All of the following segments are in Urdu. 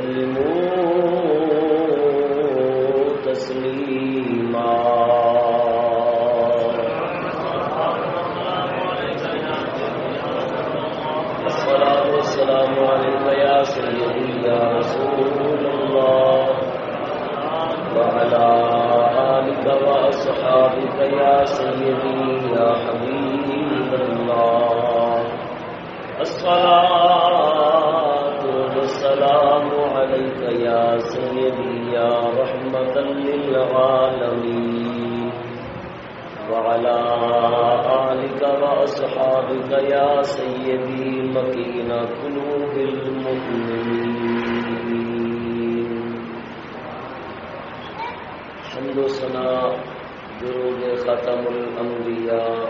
Emu وأصحابك يا سيدي مكين قلوب المؤمنين. حمد و ثنا درود ختم الانبیاء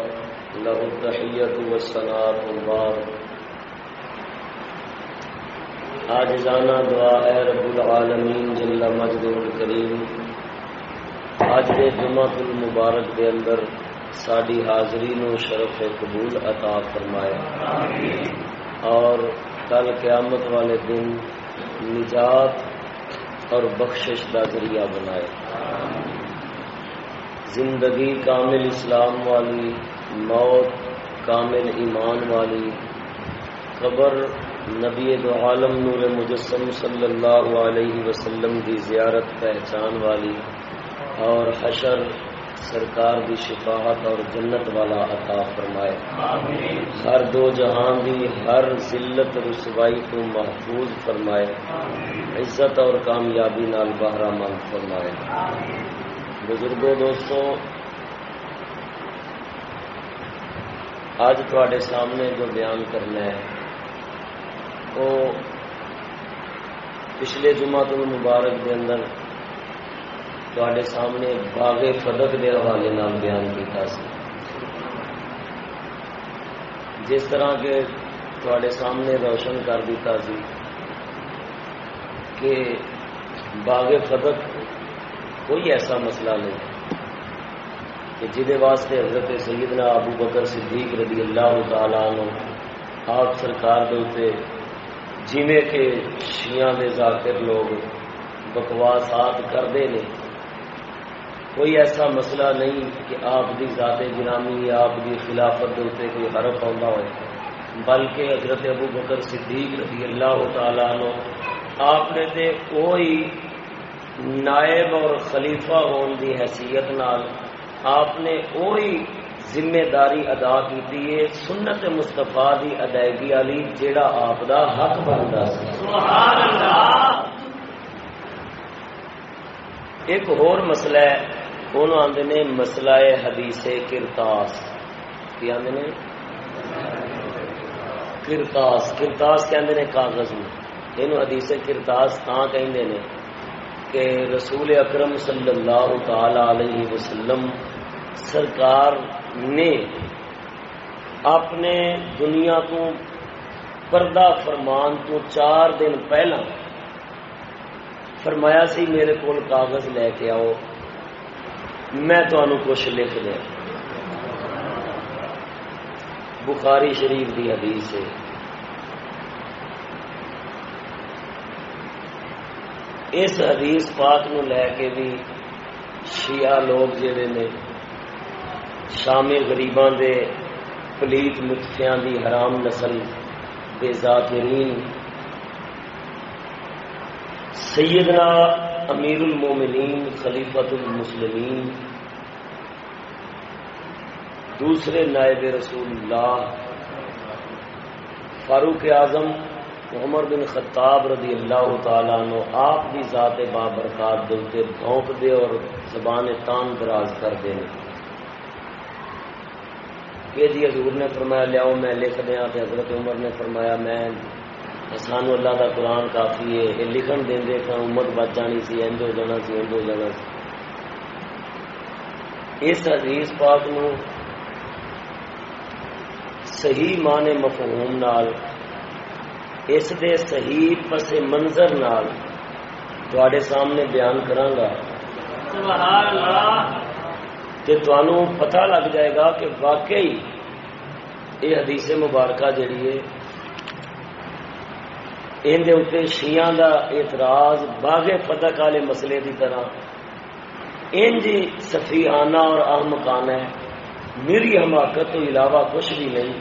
له التحیت و ثناء بعد آجزانہ دعا اے رب العالمین جل مجد الکریم آج دے جمعۃ المبارک دے اندر ساری حاضری نو شرف قبول عطا فرمائے۔ اور کل قیامت والے دن نجات اور بخشش کا ذریعہ بنائے۔ زندگی کامل اسلام والی، موت کامل ایمان والی۔ قبر نبی دو عالم نور مجسم صلی اللہ علیہ وسلم کی زیارت پہچان والی۔ اور حشر سرکار کی شفاعت اور جنت والا عطا فرمائے۔ ہر دو جہان دی ہر ذلت رسوائی کو محفوظ فرمائے۔ عزت اور کامیابی نال بہرا مند فرمائے۔ بزرگوں دوستوں آج تھوڑے سامنے جو بیان کرنا ہے، وہ پچھلے جمعہ المبارک دے اندر تھوڑے سامنے باغ فدق کے حوالے نال بیان کیتا سی۔ جس طرح کے تھوڑے سامنے روشن کر دیتا سی کہ باغ فدق کوئی ایسا مسئلہ نہیں کہ جہد واسطے حضرت سیدنا ابو بکر صدیق رضی اللہ تعالیٰ عنہ آپ سرکار دے جیویں کہ شیعہ دے ذاکر لوگ بکواسات کرتے ہیں کوئی ایسا مسئلہ نہیں کہ آپ کی ذات گرامی یا آپ کی خلافت اتنے کوئی حرف آتا ہوئے۔ بلکہ حضرت ابو بکر صدیق رضی اللہ تعالیٰ عنہ آپ نے تے کوئی نائب اور خلیفہ ہون دی حیثیت نال آپ نے وہی ذمہ داری ادا کی ہے سنت مستفا دی ادائیگی والی جیڑا آپ دا حق بنتا سبحان اللہ! ایک اور مسئلہ ہے۔ انہوں آدھے نے مسئلہ حدیث کرتاس کی آدھے نے؟ کرتاس. کرتاس کہندے نے کاغذ میں. یہ حدیث کرتاس تاں کہندے نے کہ رسول اکرم صلی اللہ تعالی علیہ وسلم سرکار نے اپنے دنیا کو پردہ فرمان تو چار دن پہلا فرمایا سی میرے کو کاغذ لے کے آؤ میں تمہوں کچھ لکھ دیا بخاری شریف دی حدیث ہے۔ اس حدیث پاک نو لے کے بھی شیعہ لوگ جڑے نے شامی غریباں دے پلیت متفیاں دی حرام نسل دے ذاکرین، سیدنا امیر المومنین خلیفت المسلمین دوسرے نائب رسول اللہ، فاروق اعظم عمر بن خطاب رضی اللہ تعالیٰ نو آپ کی ذات بابرکات دلتے بھونک دے اور زبان تان دراز کر دے۔ کہ جی حضور نے فرمایا، لیاؤ میں لکھ دیا حضرت عمر نے فرمایا، میں سانو اللہ کا قرآن کافی ہے۔ یہ لکھن دیں دے کہ امت بچ جانی سی انج ہو جانا سی انج ہو جانا سی۔ اس حدیث پاک نو صحیح معنی مفہوم نال اس دے صحیح پس منظر نال تواڈے سامنے بیان سبحان اللہ تے تانوں پتہ لگ جائے گا کہ واقعی یہ حدیث مبارکہ جڑی ہے اندر شیعہ دا اعتراض باغ فتح والے مسئلے دی طرح۔ ان سفیانہ اور احمقانہ ہے۔ میری حماقت تو علاوہ کچھ بھی نہیں۔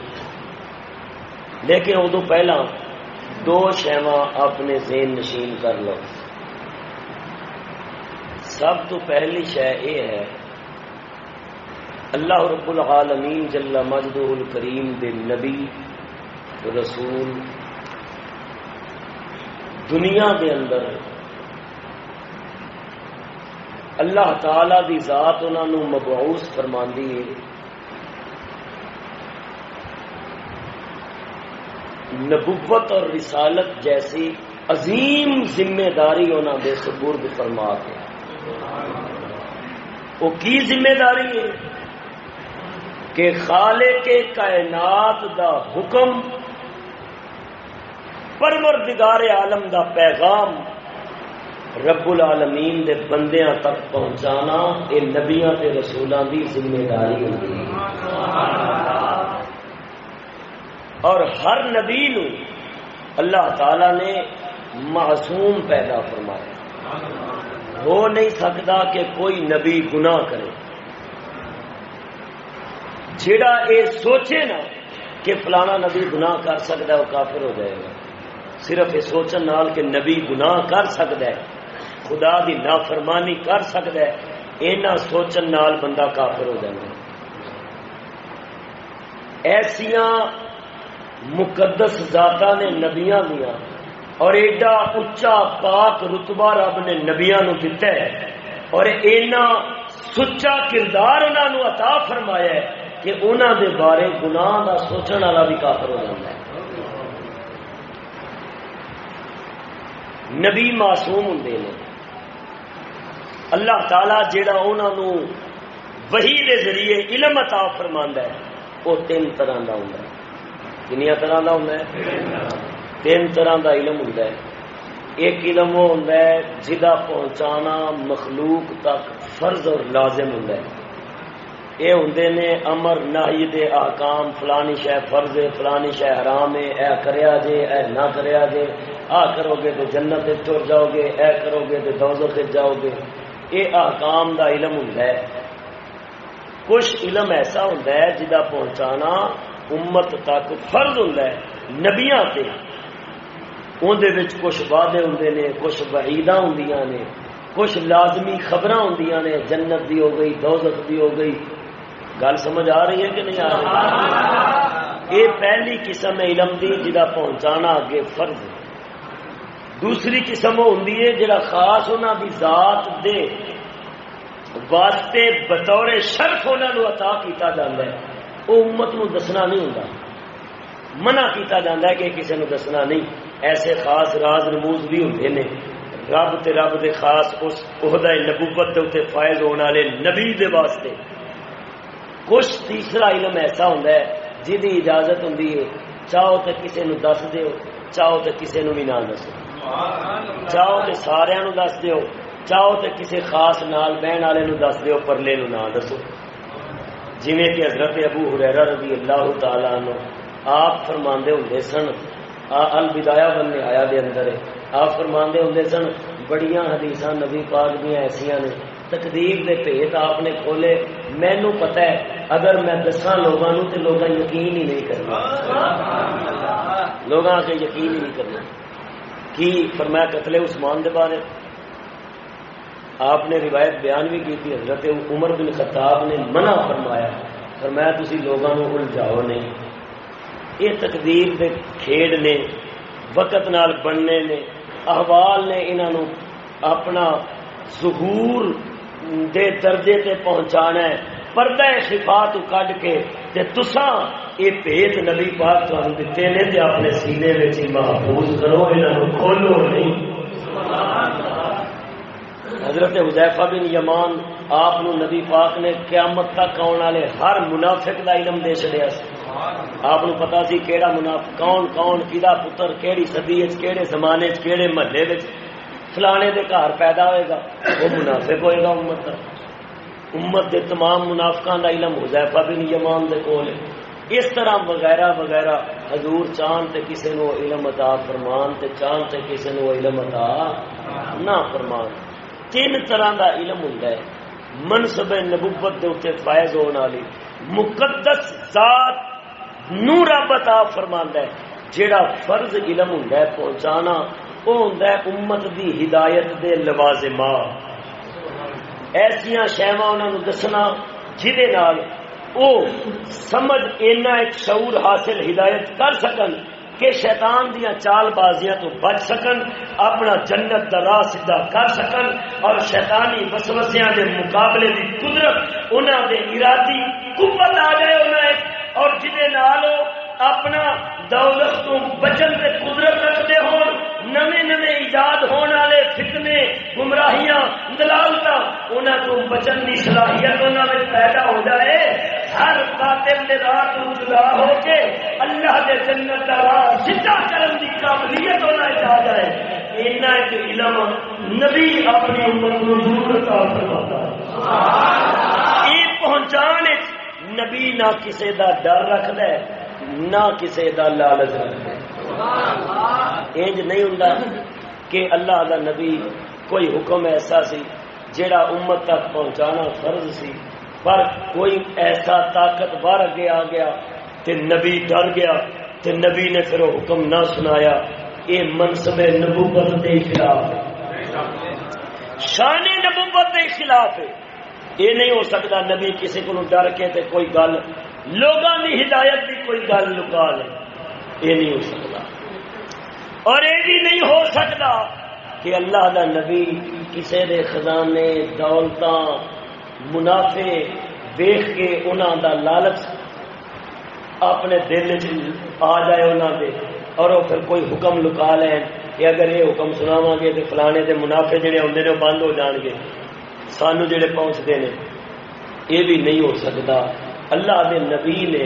لیکن ادو پہلا دو شہوا اپنے ذہن نشین کر لو۔ سب تو پہلی شہ یہ ہے، اللہ رب العالمین جل مجد الکریم دے نبی، رسول دنیا دے اندر اللہ تعالی دی ذات انہوں مبعوث فرما ہے۔ نبوت اور رسالت جیسی عظیم ذمہ داری انہوں نے سپرد فرما کے وہ کی ذمہ داری ہے؟ کہ خالے کے کائنات دا حکم پروردگار عالم دا پیغام رب العالمین دے بندیاں تک پہنچانا یہ نبیاں تے رسولوں دی ذمہ داری ہوتی ہے اور ہر نبی نو اللہ تعالی نے معصوم پیدا فرمایا۔ ہو نہیں سکتا کہ کوئی نبی گناہ کرے۔ جڑا یہ سوچے نا کہ فلانا نبی گناہ کر سکتا ہے، وہ کافر ہو جائے گا۔ صرف یہ سوچن نال کہ نبی گناہ کر سکتا ہے، خدا دی نافرمانی کر سکتا ہے، اینا سوچن نال بندہ کافر ہو جائے گا ایسیاں مقدس ذاتا نے نبیاں دیا اور ایڈا اچا پاک رتبہ رب نے نبیا نو دتا ہے۔ اور اینا سچا کردار انہوں عطا فرمایا ہے کہ انہوں دے بارے گناہ دا سوچن والا بھی کافر ہو جاتا ہے۔ نبی معصوم ہوں نے۔ اللہ تعالی جیڑا انہوں نے وہی دے ذریعے علم عطا فرما ہے وہ تین طرح کا ہوں کنیا طرح کا ہوں تین طرح کا علم ہوں ایک علم وہ ہوں جہاں پہنچانا مخلوق تک فرض اور لازم ہوں یہ ہوں نے امر ناہی دے آکام فلانی شہ فرض ہے، فلانی شہ حرام ہے، اے کریا جے، اے نہ کریا جے۔ آ کرو گے تو جنت تر جاؤ گے اے کرو گے تو دوزخ جاؤ گے۔ یہ آکام دا علم ہوں کچھ علم ایسا ہوں جہاں پہنچانا امت تک فرض ہوں نبیا سے اندر کچھ وعدے ہوں نے کچھ وحیدہ ہوں نے کچھ لازمی خبر ہوں نے جنت دی ہو گئی دوزخ دی ہو گئی۔ گل سمجھ آ رہی ہے کہ نہیں آ رہی؟ یہ پہلی قسم ہے علم دی جہاں پہنچانا اگے فرض دوسری قسم وہ ہوں جہاں خاص انہوں کی ذات دے واسطے بطور شرف انہوں عطا کیتا جاتا ہے۔ وہ امت نو دسنا نہیں ہوں منع کیتا جاتا ہے کہ کسی نو دسنا نہیں۔ ایسے خاص راز رموز بھی ہوں نے۔ رب تے رب دے خاص اس عہدہ نبوت دے اتنے فائز ہونے والے نبی دے واسطے۔ کچھ تیسرا علم ایسا ہوں جی اجازت ہوں چاہو تو کسی نو دس دیو، چاہو تو کسی نو بھی نہ دسو۔ چاہو تو سارا نو دس دیو۔ چاہو تو کسی خاص نال بہن والے نو دس دیو، پرلے نو نہ دسو۔ جی کہ حضرت ابو حریرا رضی اللہ تعالی نو آپ فرما ہوں سن البدایا بننے آیا دے اندر آپ فرما ہوں سن، بڑیاں حدیث نبی پاک دیا ایسا نے۔ تقدیر دے پیت آپ نے کھولے۔ مینو پتا ہے، اگر میں دسا لوگوں تو لوگ یقین ہی نہیں کرنا۔ لوگ آ کے یقین ہی نہیں کرنا۔ کی فرمایا قتل عثمان دے بارے آپ نے روایت بیان بھی کی تھی، حضرت عمر بن خطاب نے منع فرمایا فرمایا تھی لوگوں کو الجھاؤ نہیں۔ یہ تقدیر دے کھیڑ نے، وقت نال بننے نے، احوال نے انہوں اپنا ظہور دے درجے تے پہنچانا ہے۔ پردہ خفا تو کڈ کے تے تساں اے بھید نبی پاک تانوں دتے نے تے اپنے سینے وچ محفوظ کرو، انہاں کھولو نہیں۔ حضرت حذیفہ بن یمان آپ نبی پاک نے قیامت تک آنے والے ہر منافق دا علم دے چڑیا آپ پتا سی کیڑا منافق کون کون کدا پتر، کیڑی سدی کیڑے زمانے کیڑے محلے فلانے دے گھر پیدا ہوئے گا، وہ منافق ہوئے گا امت کا امت دے تمام منافقان دا علم، حذیفہ بن یمان دے کول اس طرح وغیرہ وغیرہ، حضور چاند تے کسے نو علم عطا فرمان تے چاند تے کسے نو علم عطا نہ فرمان۔ تین طرح دا علم ہوں منصب نبوت دے اتنے فائز ہونے والی۔ مقدس ذات نو رب عطا فرماندا ہے۔ جیڑا فرض علم ہوں پہنچانا وہ ہوں امت دی ہدایت دے لوازمات۔ ایسا شہوا انہوں دسنا جہد او سمجھ اینا ایک شعور حاصل ہدایت کر سکن کہ شیطان دیا چال بازیاں تو بچ سکن، اپنا جنت دا راہ سیدھا کر سکن اور شیطانی وسوسیاں دے مقابلے دی قدرت، انہاں دے ارادی قوت آ جائے انہاں اور جدے نالو اپنا دولت تو بچن سے قدرت رکھتے ہون نمے نمے ایجاد ہونے والے فتنے، گمراہیاں دلالتا انہاں تو بچن کی صلاحیت انہاں پیدا ہو جائے۔ ہر قاتل نے رات جدا ہو کے اللہ کے جنت کا راہ سیدھا کرن دی قابلیت ہونا آ جائے۔ اینا علم نبی اپنی امت کو فرماتا یہ پہنچان نبی نہ کسی دا ڈر رکھد ہے نہ کسی دا لالچ رکھد انج نہیں ہوں کہ اللہ دا نبی کوئی حکم ایسا سی جیڑا امت تک پہنچانا فرض سی، پر کوئی ایسا طاقتور اگے آ گیا تے نبی ڈر گیا تے نبی نے پھر حکم نہ سنایا یہ منصب نبوت کے خلاف۔ شان نبوت کے خلاف۔ ہے یہ نہیں ہو سکتا نبی کسی کو ڈر کے تے کوئی گل لوگوں کی ہدایت کی کوئی گل لکا لے۔ یہ نہیں ہو سکتا۔ اور یہ بھی نہیں ہو سکتا کہ اللہ دا نبی کسی دے خزانے دولت منافع ویخ کے انہوں دا لالچ اپنے دل چ آ جائے انہوں دے اور وہ پھر کوئی حکم لکا لین کہ اگر یہ حکم سناواں گے تو فلانے دے منافع جڑے آتے ہیں وہ بند ہو جان گے۔ سانو جڑے پہنچتے ہیں یہ بھی نہیں ہو سکتا۔ اللہ دے نبی نے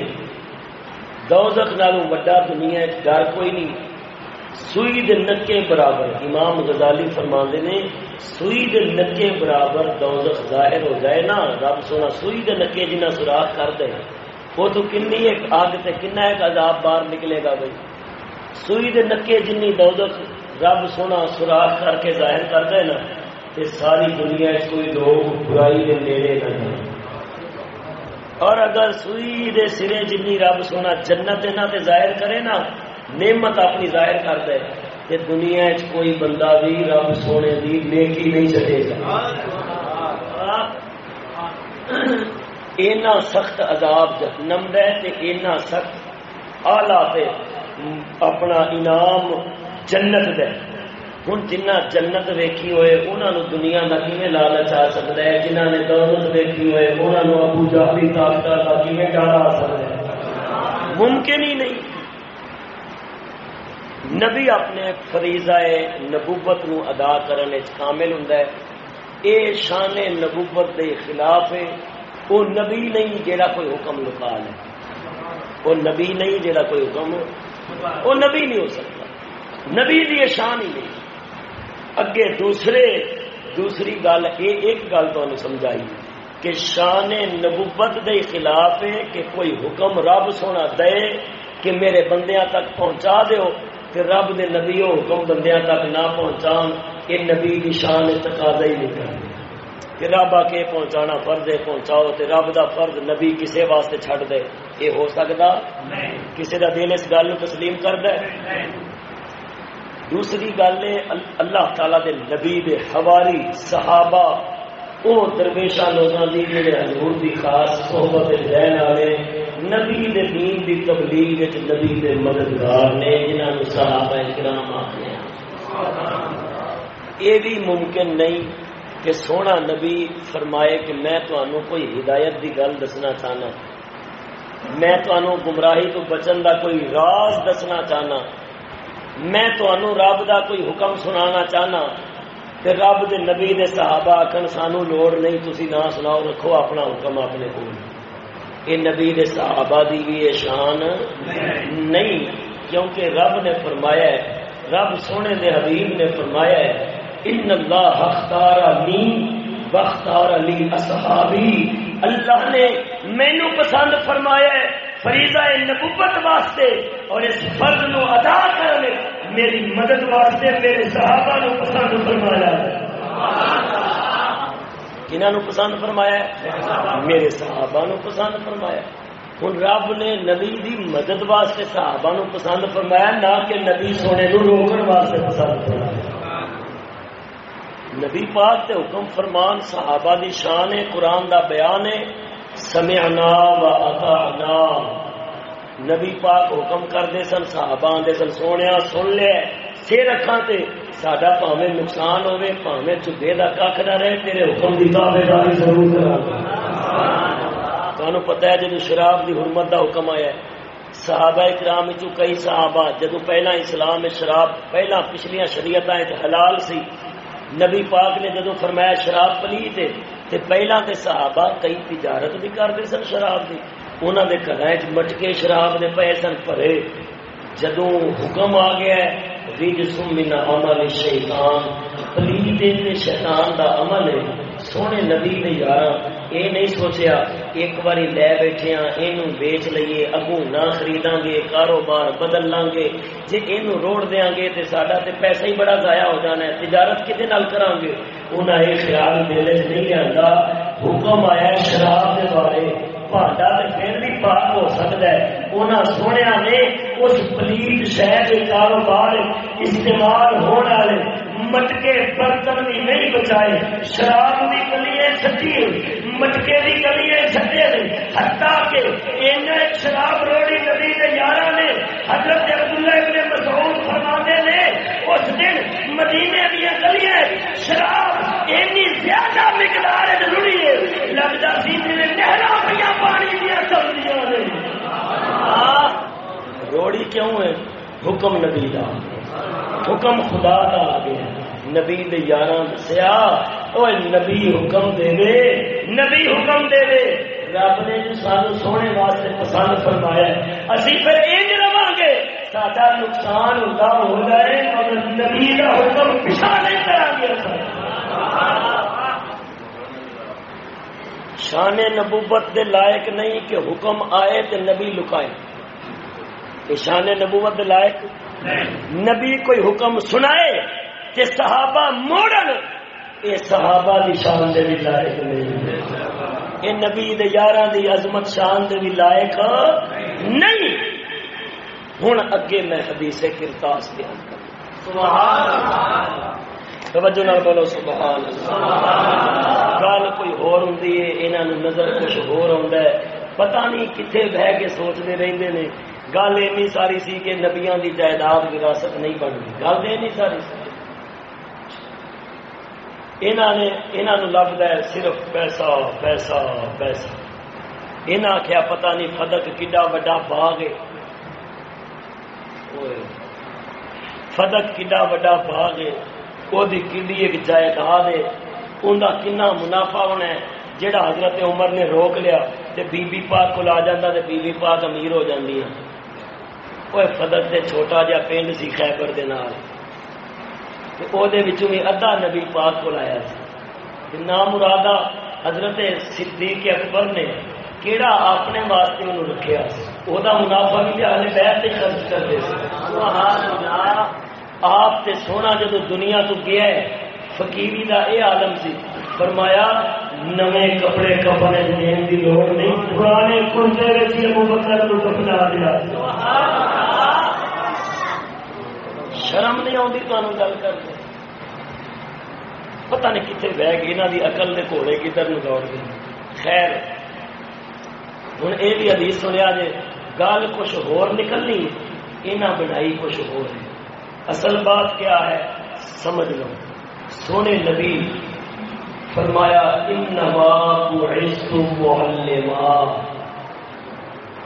دوزخ نالوں وڈا دنیا ڈر کوئی نہیں۔ سوئی دے نکے برابر۔ امام غزالی فرماندے نے، سوئی دے نکے برابر دوزخ ظاہر ہو جائے نا، رب سونا سوئی دے نکے جنہ سوراخ کر دے۔ وہ تو کنی ایک آگ تے کنا ایک عذاب بار نکلے گا بھائی۔ سوئی دے نکے جنی دوزخ رب سونا سوراخ کر کے ظاہر کر دے نا، تے ساری دنیا اس کوئی لوگ برائی دے نیڑے نہ جائیں۔ اور اگر سوئی دے سرے جنی رب سونا جنت نہ تے ظاہر کرے نا نعمت اپنی ظاہر کر دے کہ دنیا چ کوئی بندہ بھی رب سونے دی نیکی نہیں چلے گا۔ اینا سخت عذاب جہنم دے تے اینا سخت آلہ تے اپنا انعام جنت دے۔ ہوں جنہ جنت ویکھی ہوئے انہوں نے دنیا کا کیون لالچ آ سکتا ہے؟ جنہ نے دولت ویکھی ہوئے انہوں نے ابو جہلی طاقت کا کیون ڈر آ سکتا ہے؟ ممکن ہی نہیں۔ نبی اپنے فریضہ نبوت نو ادا کرنے کامل ہوں اے شان نبوت دے خلاف ہے۔ وہ نبی نہیں جیڑا کوئی حکم لکا لے۔ وہ نبی نہیں جیڑا کوئی حکم وہ نبی نہیں ہو سکتا۔ نبی دی شان ہی نہیں۔ اگے دوسرے، دوسری گل یہ ایک گل تو سمجھائی کہ شان نبوت دے خلاف ہے کہ کوئی حکم رب سونا دے کہ میرے بندیاں تک پہنچا دیو۔ کہ رب دے نبی حکم بندیاں تک نہ پہنچان، یہ نبی کی شان تقاضا ہی نہیں کرتے کہ رب آ کے پہنچانا فرض ہے، پہنچاؤ تے رب دا فرض نبی کسے واسطے چھڑ دے۔ یہ ہو سکتا کسی دا دل اس گل تسلیم کر دے دوسری گل ہے، اللہ تعالی دے نبی دے حواری صحابہ وہ درویشا لوگوں کی جڑے حضور دی خاص صحبت رہن والے، نبی دے دین دی تبلیغ نبی دے مددگار نے جنہوں صحابہ کرام آتے ہیں یہ بھی ممکن نہیں کہ سونا نبی فرمائے کہ میں تمہوں کوئی ہدایت دی گل دسنا چاہنا۔ میں تمہوں گمراہی تو بچن دا کوئی راز دسنا چاہنا۔ میں تمہوں رب دا کوئی حکم سنانا چاہنا۔ تے رب دے نبی دے صحابہ آخر سانو لوڑ نہیں، تسی نہ سناؤ، رکھو اپنا حکم اپنے کو یہ نبی دے صحابہ دی بھی یہ شان نہیں، کیونکہ رب نے فرمایا ہے، رب سونے دے حبیب نے فرمایا ہے، ان اللہ اختار علی بختار علی اصحابی۔ اللہ نے مینو پسند فرمایا ہے، فریضہ نبوت واسطے، اور اس فرض نو ادا کرنے میری مدد واسطے میرے صحابہ نو پسند فرمایا کنہوں پسند فرمایا میرے صحابہ نو پسند فرمایا ہوں رب نے نبی دی مدد واسطے صحابہ نو پسند فرمایا، نہ کہ نبی سونے نو روکن واسطے پسند فرمایا۔ نبی پاک تے حکم فرمان صحابہ دی شان ہے، قرآن دا بیان ہے، سمعنا و اطعنا۔ نبی پاک حکم کرتے سن، صحابہ آدھے سن سونے سن لیا سر اکھان سے سڈا پاوے نقصان ہوے پاوے چبے کا کھ نہ رہے، تیرے حکم کی تابے داری ضرور کرا پتا ہے جدو شراب کی حرمت کا حکم آیا ہے، صحابہ کرام کئی صحابہ جدو پہلا اسلام شراب، پہلا پچھلیا شریعت حلال سی، نبی پاک نے جدو فرمایا شراب پلی تے تے پہلا تے صحابہ کئی تجارت بھی کرتے سن شراب کی انہوں نے گھر مٹکے شراب نے پے سن پڑے جدو حکم آ گیا من عمل شیطان۔ پلیت شیطان دا عمل ہے۔ سونے نبی نے یار یہ نہیں سوچیا ایک باری لے بیٹھے ہاں یہ بیچ لئیے، اگوں نہ خریدا گے، کاروبار بدل لیں گے۔ جی یہ روڑ دیا گے تو سڈا تو پیسہ ہی بڑا ضائع ہو جانا ہے، تجارت کتنے نال کرا گے؟ انہیں یہ خیال دل نہیں آتا حکم آیا شراب کے بارے۔ پانڈا تو پھر بھی پاک ہو سکتا ہے انہوں سونے نے اس پلیت شہر کے کاروبار استعمال ہونے والے مٹکے برتن بھی نہیں بچائے شراب بھی گلیاں چھٹی مٹکے بھی گلیاں چھٹے ہٹا کے شراب روڑی نبی کے یار نے حضرت عبداللہ ابن مسعود فرماتے نے اس دن مدینے دیا گلیاں شراب اینی زیادہ مقدار ضروری ہے لگتا سی میرے نہرا پہ پانی دیا چلتی روڑی کیوں ہے؟ حکم نبی کا حکم خدا کا آ گیا نبی یار دسیا نبی حکم دے۔ دے نبی حکم دے۔ دے رب نے سانو سونے واسطے پسند فرمایا اسی پھر یہ رہا گے ساڈا نقصان ہوتا ہو جائے، مگر نبی کا حکم پچھا نہیں کرا گے۔ شان نبوت دے لائق نہیں کہ حکم آئے تو نبی لکائے۔ شان نبوت دے لائق نبی کوئی حکم سنائے کہ صحابہ موڑن یہ صحابہ دی شان دے بھی لائق نہیں۔ یہ نبی دے یاراں دی عظمت شان دے بھی لائق نہیں۔ ہن اگے میں حدیث کرتاس بیان کر سبحان اللہ۔ توجہ نال بولو، سبحان اللہ۔ گل کوئی ہور ہوندی ہے، انہاں نوں نظر کچھ ہور ہوندا ہے۔ پتہ نہیں کتنے بہ کے سوچتے رہندے نے۔ گل اینی ساری سی کہ نبیاں دی جائیداد وراثت نہیں بنتی گل اینی ساری سی۔ لبدا ہے صرف پیسہ پیسہ پیسہ۔ انہیں آخیا پتا نہیں فدق کڈا وڈا باغ ہے۔ فدق کڈا وڈا باغ ہے۔ وہ کڈی ایک جائیداد ہے انہیں کنا منافع ہونا ہے۔ جہاں حضرت عمر نے روک لیا، تے بی بی پاک کو آ جاتا تے بی بی پاک امیر ہو جاتی ہے وہ فدق سے چھوٹا جا پنڈ سی خیبر دے نال۔ بھی ادھا نبی پاک کو لایا نام مرادہ حضرت صدیق اکبر نے کیڑا اپنے واسطے انہوں رکھیا وہ منافع بھی ہلے بہت سے خرچ کرتے آپ تے سونا جدو دنیا تو گیا ہے، فقیری دا اے عالم سی۔ فرمایا نئے کپڑے کپڑے دین کی لوڑ نہیں۔ پرانے کنجے کلچے ابو بکر کو کپڑا دیا۔ شرم نہیں آتی تمہیں گل کرتے پتہ نہیں کتنے بہ گئے یہاں کی اقل کے گھوڑے کدھر نگوڑ گئے خیر ہوں یہ بھی حدیث سنیا جی گل کچھ ہور نکلنی یہاں بنائی کچھ ہو اصل بات کیا ہے؟ سمجھ لو۔ سونے نبی فرمایا انما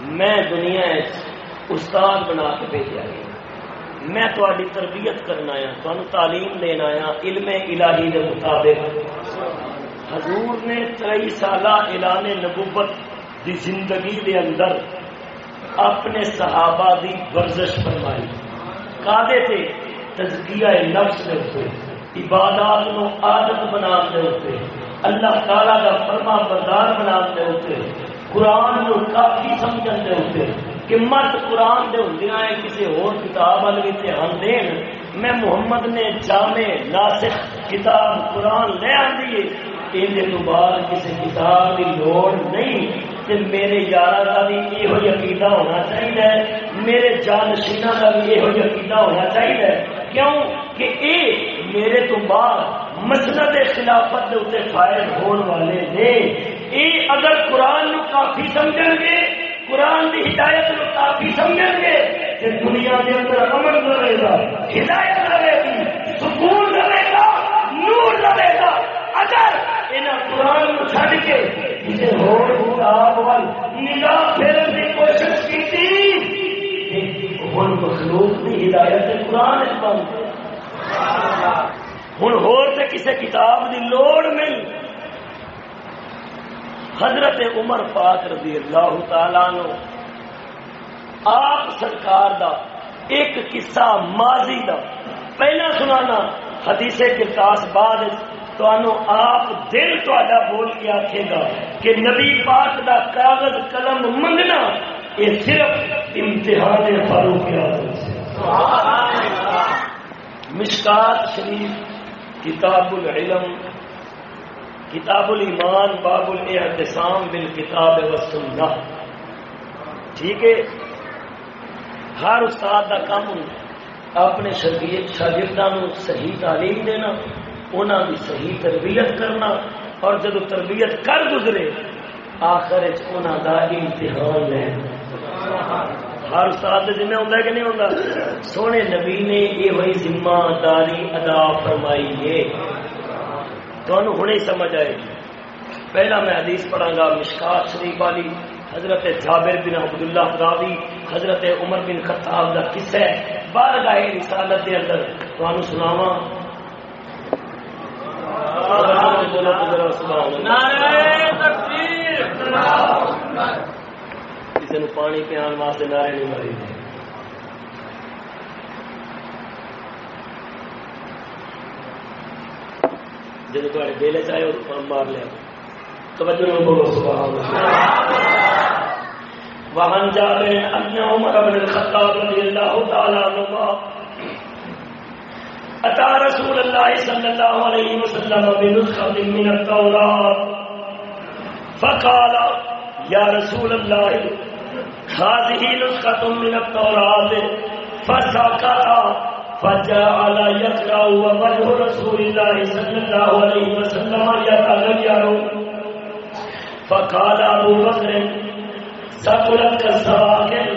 میں دنیا استاد بنا کے بھیجا گیا۔ میں تاری تربیت کرنا آیا تمہیں تعلیم دینا آیا، علم الہی کے مطابق۔ حضور نے تری سالہ اعلان نبوت دی زندگی دے اندر اپنے صحابہ دی ورزش فرمائی۔ کادے تھے، تزکیہ نفس دے ہوئے عبادات نو عادت بنا دے ہوتے اللہ تعالی کا فرما بردار بنا دے ہوتے قرآن نو کافی سمجھن دے ہوتے کہ مت قرآن دے ہوندے ہیں کسی اور کتاب وال بھی دھیان دین۔ میں محمد نے جامع ناسخ کتاب قرآن لے آندی ہے ان تو بعد کسی کتاب کی لوڑ نہیں۔ تے میرے یار کا بھی یہ عقیدہ ہونا چاہیے میرے جانشینہ کا بھی یہ عقیدہ ہونا چاہیے کیوں؟ کہ اے میرے تو بعد مسلط خلافت اتنے فائد ہونے والے نے۔ اے اگر قرآن نو کافی سمجھ گے، قرآن کی ہدایت نو کافی سمجھ گے کہ دنیا کے اندر امن رہے گا، ہدایت رہے گی، سکون رہے گا، نور رہے گا۔ اگر انہیں قرآن نو چھڈ کے کسی ہور کتاب وال نگاہ پھیرن کی کوشش کی تھی ہوں مخلوق کی ہدایت قرآن بن ہوں ہو کسی کتاب کی لوڑ نہیں۔ حضرت عمر پاک رضی اللہ تعالی نو آپ سرکار دا ایک قصہ ماضی دا۔ پہلا سنانا حدیث کرتاس بعد آپ دل تا بول کے آخے گا کہ نبی پاک دا کاغذ قلم منگنا، یہ صرف امتحان فاروق مشکات شریف کتاب العلم کتاب الایمان باب الاحتسام بالکتاب والسنہ ٹھیک ہے؟ ہر استاد کا کام اپنے شاگردوں صحیح تعلیم دینا۔ انہوں کی صحیح تربیت کرنا اور جب تربیت کر گزرے، آخر انہوں کا امتحان لینا ہر استاد ذمہ ہوتا کہ نہیں ہوتا سونے نبی نے یہ وہی ذمہ داری ادا فرمائی ہے۔ تو ہوں سمجھ آئے۔ گی پہلا میں حدیث پڑھا گا، مشکات شریف والی حضرت جابر بن عبداللہ راوی، حضرت عمر بن خطاب کا قصہ ہے۔ بار گاہ رسالت کے اندر تو سناوا نعرہ کسی نے پانی پیان واسطے نعرے نہیں ماری جب تے دل چاہے اور مار لیا۔ توجہ میں بولو۔ سبحان اللہ۔ وہاں وہن جابر ان عمر بن الخطاب رضی اللہ تعالی عنہ اتى رسول الله صلى الله عليه وسلم بنسخة من التوراة. فقال، يا رسول الله، هذه نسخة من التوراة. فسقط فجعل يقرأ ووجه رسول الله صلى الله عليه وسلم يتغير. فقال أبو بكر سقلت كالسواكل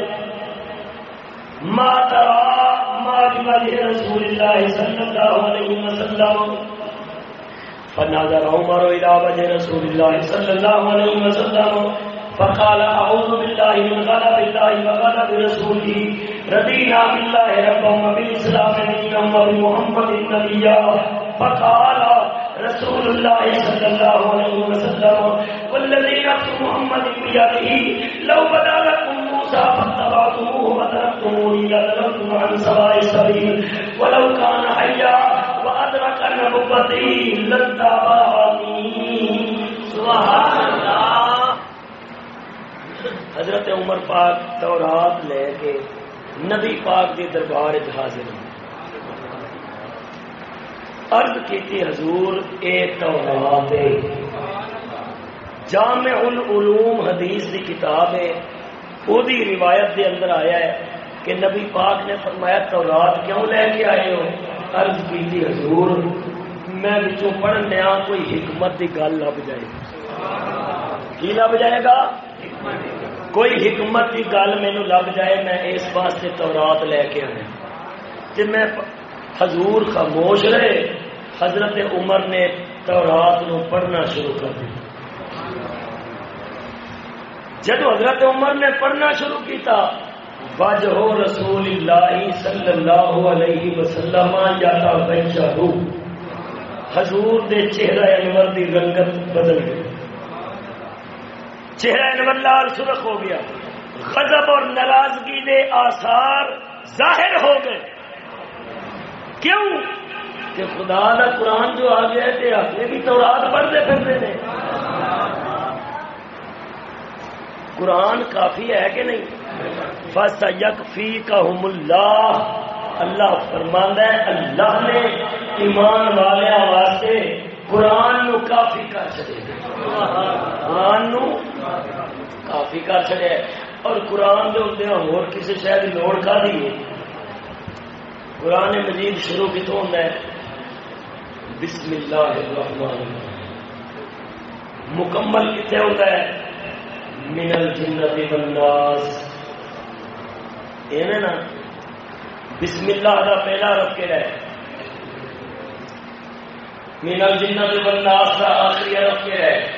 ما ترى محمد رسول الله صلى الله عليه وسلم۔ فنظر عمر إلى وجه رسول الله صلى الله عليه وسلم، فقال، اعوذ بالله من غضب الله وغضب رسوله رضينا بالله ربا وبالاسلام دينا وبمحمد النبي فقال رسول الله صلى الله عليه وسلم والذي نفس محمد بيده لو بدا لكم موسى فاتبعتموه وتركتموني لتركتم عن سواء السبيل ولو كان حيا وادرك نبوتي لاتبعني سبحان الله حضرت عمر پاک تورات لے کے نبی پاک کے دربار حاضر ارد کی حضور، اے تورات جامع العلوم حدیث دی کتاب ہے۔ وہ روایت دے اندر آیا ہے کہ نبی پاک نے فرمایا تو رات کیوں لے کے آئے ہو؟ عرض کی حضور، میں بچوں پڑھن دیا کوئی حکمت کی گل لب جائے۔ کی لب جائے گا؟ کوئی حکمت کی گل مینو لب جائے، میں اس واسطے تو رات لے کے آیا۔ کہ میں حضور خاموش رہے۔ حضرت عمر نے تو رات نو پڑھنا شروع کر دیا۔ جب حضرت عمر نے پڑھنا شروع کیتا، وجہ رسول اللہ صلی اللہ علیہ وسلم جاتا بچہ حضور دے چہرہ انور دی رنگت بدل گئی۔ چہرہ انور لال سرخ ہو گیا۔ غضب اور ناراضگی دے آثار ظاہر ہو گئے۔ کیوں؟ کہ خدا دا قرآن جو آ گیا ہے اپنے بھی تو رات پڑھتے پھرتے ہیں قرآن کافی ہے کہ نہیں؟ فس یک فی کا اللہ اللہ فرمان ہے، اللہ نے ایمان والے واسطے قرآن نو کافی کر چڑے قرآن نو کافی کر چڑیا اور قرآن جو ہوتے ہیں، اور کسی شہر کی لوڑ کا دی قرآن مجید شروع کتوں ہوتا ہے۔ بسم اللہ الرحمن الرحیم۔ مکمل کتنے ہوتا ہے؟ من الجنت والناس۔ یہ نا۔ بسم اللہ دا پہلا رکھ کے رہے من الجنت والناس دا آخری رکھ کے رہے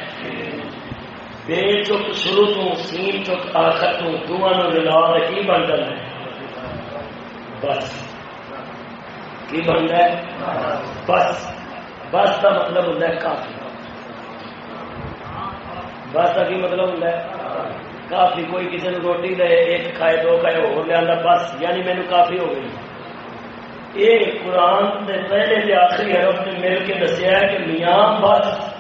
بے چک شروع تو، سین چک آخر تو، دونوں ملا کی بن جانا ہے۔ بس۔ کی بن ہے۔ بس۔ بس کا مطلب ہوتا ہے کافی۔ بس کا کی مطلب ہوتا ہے؟ کافی۔ کوئی کسی نے روٹی دے، ایک کھائے، دو کھائے، ہو لیا بس۔ یعنی مینو کافی ہو گئی۔ یہ قرآن دے پہلے دے آخری حرف نے مل کے دسیا ہے کہ میاں بس۔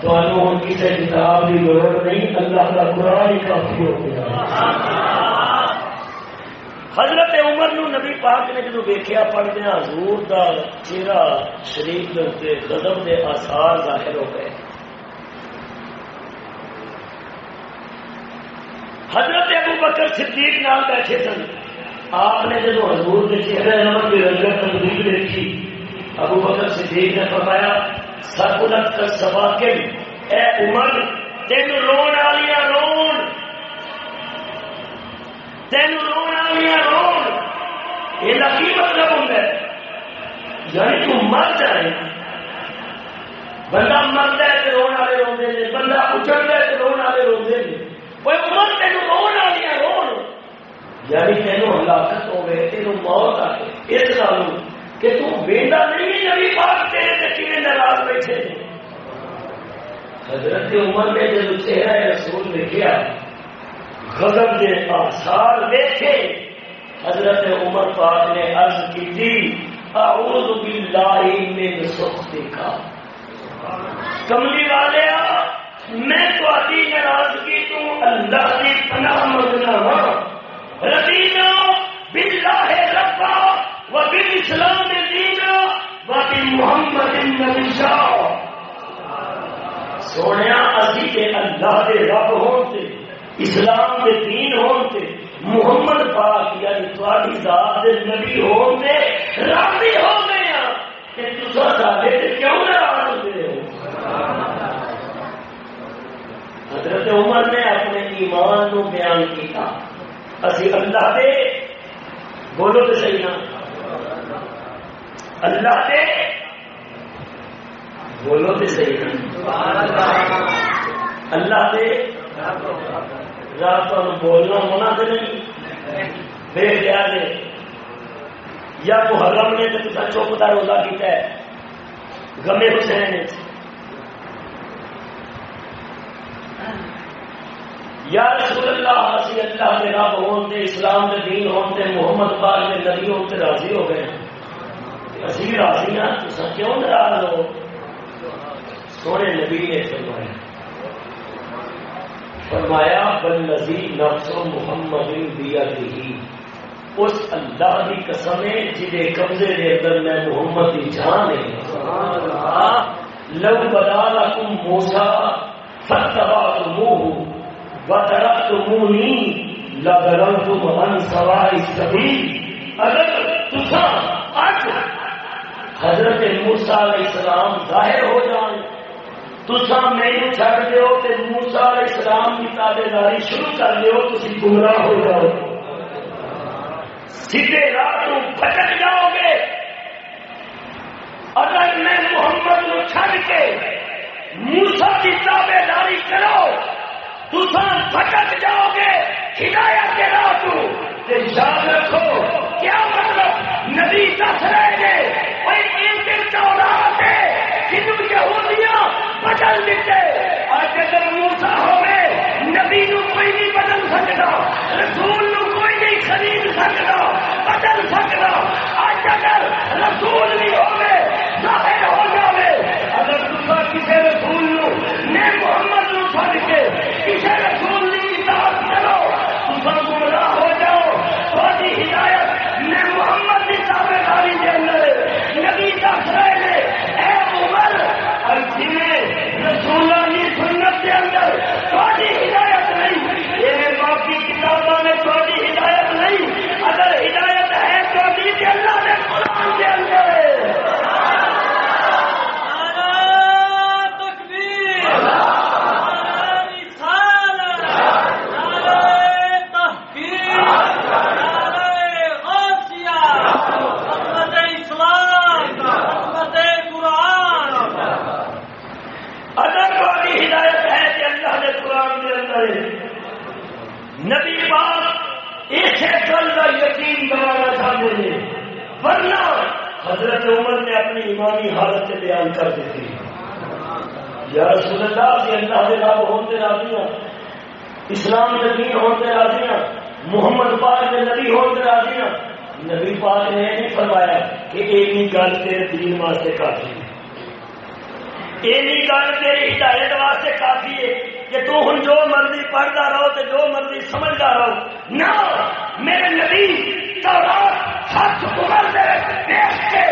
تمہوں کسی کتاب کی ضرورت نہیں، اللہ کا قرآن ہی کافی ہو گیا۔ حضرت عمر نو نبی پاک نے جدو ویکیا پڑھدیا حضور دا چہرہ شریف دے غضب دے آثار ظاہر ہو گئے۔ حضرت ابو بکر صدیق نام بیٹھے سن۔ آپ نے جب حضور کے چہرے نمبر کی رنگت تبدیل دیکھی، ابو بکر صدیق نے فرمایا سکولت کا سبا کے اے عمر تین رون آلیاں، رون! تین رون آلیاں رون یہ لکی مطلب ہوں یعنی تو مر جائے بندہ مرد ہے تو رون والے روندے بندہ اچھل ہے تو رون والے روندے یعنی تینوں ہلاکت ہو گئے تینوں موت آ گئی اس نال کہ تم بیٹا نہیں نبی پاک تیرے تکیے ناراض بیٹھے حضرت عمر نے جب چہرہ رسول دیکھا غضب کے آثار دیکھے۔ حضرت عمر پاک نے عرض کی تھی، اعوذ باللہ من سخطک کملی والے، میں تاری ناراضگی تو اللہ کی پناہ منگنا ہاں ربینا باللہ ربا و بالاسلام دینا و محمد النبی سونے اسی کے اللہ کے رب ہون اسلام کے دین ہون محمد پاک یعنی تاری ذات دے نبی ہون سے راضی ہو گئے ہیں کہ تصا سارے کیوں ناراض ہوتے ہو؟ حضرت عمر نے اپنے ایمان نو بیان کیا اسی اللہ دے۔ بولو تو صحیح نا اللہ دے۔ بولو تو صحیح نا اللہ دے۔ رات بولنا ہونا تو نہیں بے گیا دے یا محرم نے تو چوک کا روزہ کیا ہے۔ گمے حسین نے یا رسول اللہ، اسی اللہ کے رب ہون تے، اسلام کے دین ہون تے، محمد پاک کے نبی ہون تے راضی ہو گئے۔ اسی راضی ہاں تو کیوں ناراض ہو۔ سونے نبی نے فرمایا۔ فرمایا بلزی نفس محمد دیا ہی اس اللہ کی قسم ہے جہے قبضے کے اندر میں محمد کی جان ہے۔ لو بدا لکم موسا فتبا منہ وتركتموني لگرم تم ہن سواری سبھی اگر تسا اج حضرت موسا علیہ السلام ظاہر ہو جان تسا میرے چھڈ دیو تے موسا علیہ السلام کی تابے داری شروع کر دیو تھی گمراہ ہو جاؤ۔ سیدھے راہ تو بھٹک جاؤ گے۔ اگر میں محمد کو چھڈ کے موسا کی تابے داری کرو تسان بھٹک جاؤ گے ہدایت کے راہ تو یاد رکھو کیا مطلب نبی دس رہے گے۔ ایک دن ہے۔ بدل دیتے۔ آج اگر موسا ہوئے نبی نو کوئی نہیں بدل سکتا۔ رسول نو کوئی نہیں خرید سکتا۔ بدل سکتا آج اگر رسول بھی ہوئے ظاہر ہو جائے اگر تصا کسی رسول نو نے محمد نو چھڑ کے کسی رسول کی اطاعت کرو تصا گمراہ ہو جاؤ تھوڑی ہدایت نے محمد کی تابے داری کے اندر نبی دس رہے ہیں اے عمر اور جنہیں رسولوں کی سنت کے اندر تھوڑی ہدایت نہیں یہ باقی کتابوں میں تھوڑی ہدایت نہیں اگر ہدایت ہے تو اللہ نے قرآن کے اندر اگر والی ہدایت ہے کہ اللہ نے قرآن کے اندر نبی پاک اسے گل کا یقین کروانا چاہتے ہیں ورنہ حضرت عمر نے اپنی ایمانی حالت سے بیان کر دیتی یا رسول اللہ سے اللہ کے رب ہوتے راضی ہیں اسلام کے دین ہوتے راضی ہیں محمد پاک کے نبی ہوتے راضی ہیں نبی پاک نے یہ نہیں فرمایا کہ ایک ہی گل تیرے دین واسطے کافی۔ ہے اینی گل تیری ہدایت واسطے کافی ہے کہ تو ہن جو مرضی پڑھتا رہو تو جو مرضی سمجھتا رہو۔ نہ، میرے نبی ہاتھ دے دیکھ کے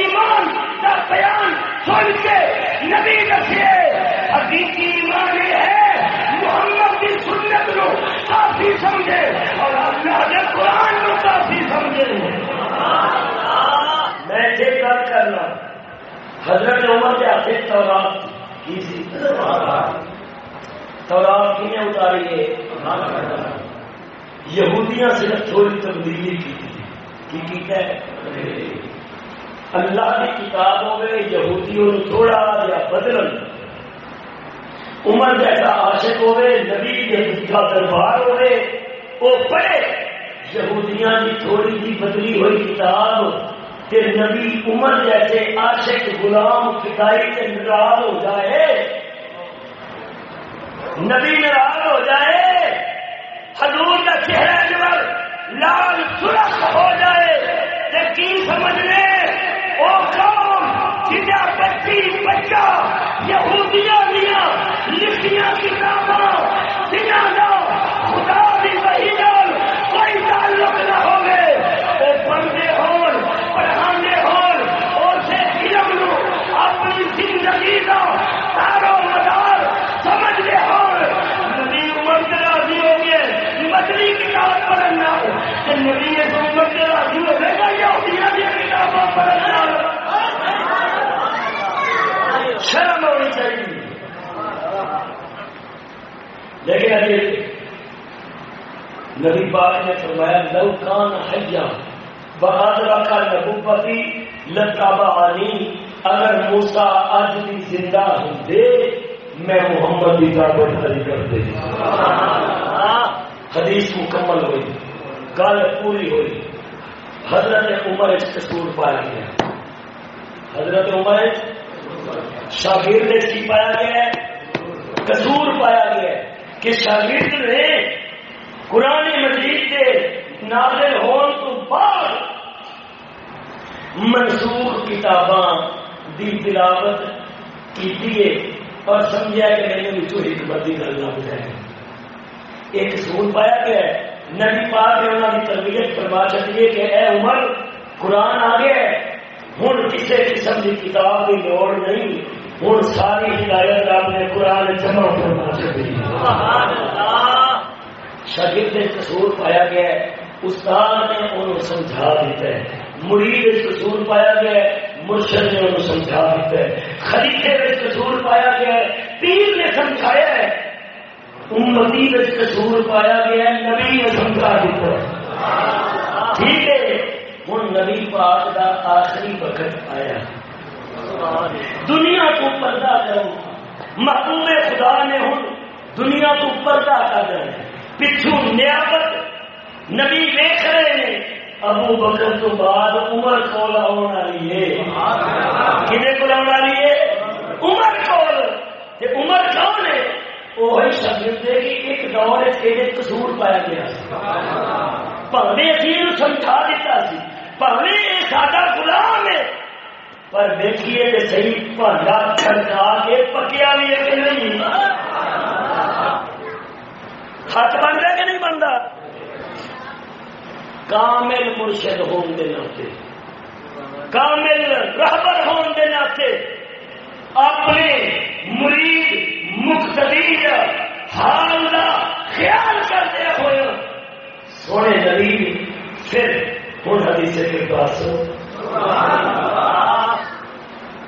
ایمان کا بیان سن کے نبی دسیے حقیقی ایمان یہ ہے، محمد کی سنت نو کافی سمجھے اور اللہ کے قرآن نو کافی سمجھے۔ میں یہ گل کرنا حضرت عمر کے ہاتھ تورات کی تورات۔ کی اتاری ہے یہودیاں صرف تھوڑی تبدیلی کی تھی کی کیتا ہے؟ اللہ کی کتاب ہوگئے یہودیوں نے تھوڑا یا بدلن۔ عمر جیسا عاشق ہوئے، نبی کا دربار ہوئے، وہ پڑھے۔ یہودیاں کی تھوڑی سی بدلی ہوئی کتاب کہ نبی عمر جیسے عاشق غلام فدائی سے ناراض ہو جائے۔ نبی ناراض ہو جائے۔ حضور کا چہرہ جبر لال سرخ ہو جائے، یقین سمجھ لے وہ قوم جنیا بچی بچہ یہودیاں دیا، لکھیاں کتاباں شرم ہونی چاہیے۔ لیکن ابھی نبی پاک نے فرمایا لو کان حیا بہادر کا نبوتی لتابا آنی اگر موسا بھی زندہ میں محمد کی خری کر دے حدیث مکمل ہوئی گل پوری ہوئی۔ حضرت عمر قصور پایا گیا حضرت عمر شاگرد کی پایا گیا ہے؟ قصور پایا گیا ہے۔ کہ شاگرد نے قرآن مجید کے نازل ہون تو بعد منسوخ کتاباں دی تلاوت کی اور سمجھا کہ میں نے تو حکمت کی گل نہ بتائی ایک سور پایا گیا ہے۔ نبی پاک نے انہوں کی تربیت فرما چکی ہے کہ اے عمر، قرآن آ گیا ہوں کسی قسم کی کتاب کی لوڑ نہیں۔ ہوں ساری ہدایت رب نے قرآن جمع فرما چکی شاگرد قصور پایا گیا ہے۔ استاد نے انہوں سمجھا دیتا ہے۔ مرید قصور پایا گیا ہے۔ مرشد نے انہوں سمجھا دیتا ہے۔ خلیفے قصور پایا گیا ہے۔ پیر نے سمجھایا ہے۔ امتی قصور پایا گیا نبی نے سمجھا دیتا ہے ٹھیک ہے ہوں نبی پاک کا آخری وقت آیا۔ دنیا کو پردہ کرو۔ محبوب خدا نے ہوں دنیا کو پردہ کر رہے پچھو نیابت نبی ویخ رہے ہیں ابو بکر تو بعد عمر کول آنے والی ہے۔ کھے کو آنے والی ہے؟ عمر کول۔ عمر کون ہے؟ وہی شبد ہے کہ ایک دور تیرے قصور پایا گیا۔ پہلے اسی سمجھا دیتا سی۔ پہلے یہ ساڈا غلام ہے۔ پر دیکھیے کہ صحیح پہلا کھڑکا کے پکیا بھی ہے کہ نہیں؟ حق بنتا کہ نہیں بنتا کامل مرشد ہون دے ناطے۔ کامل رہبر ہون دے ناطے۔ اپنے مرید مقتدی حال کا خیال کرتے ہوئے۔ سونے نبی، پھر ہوں حدیث کے پاس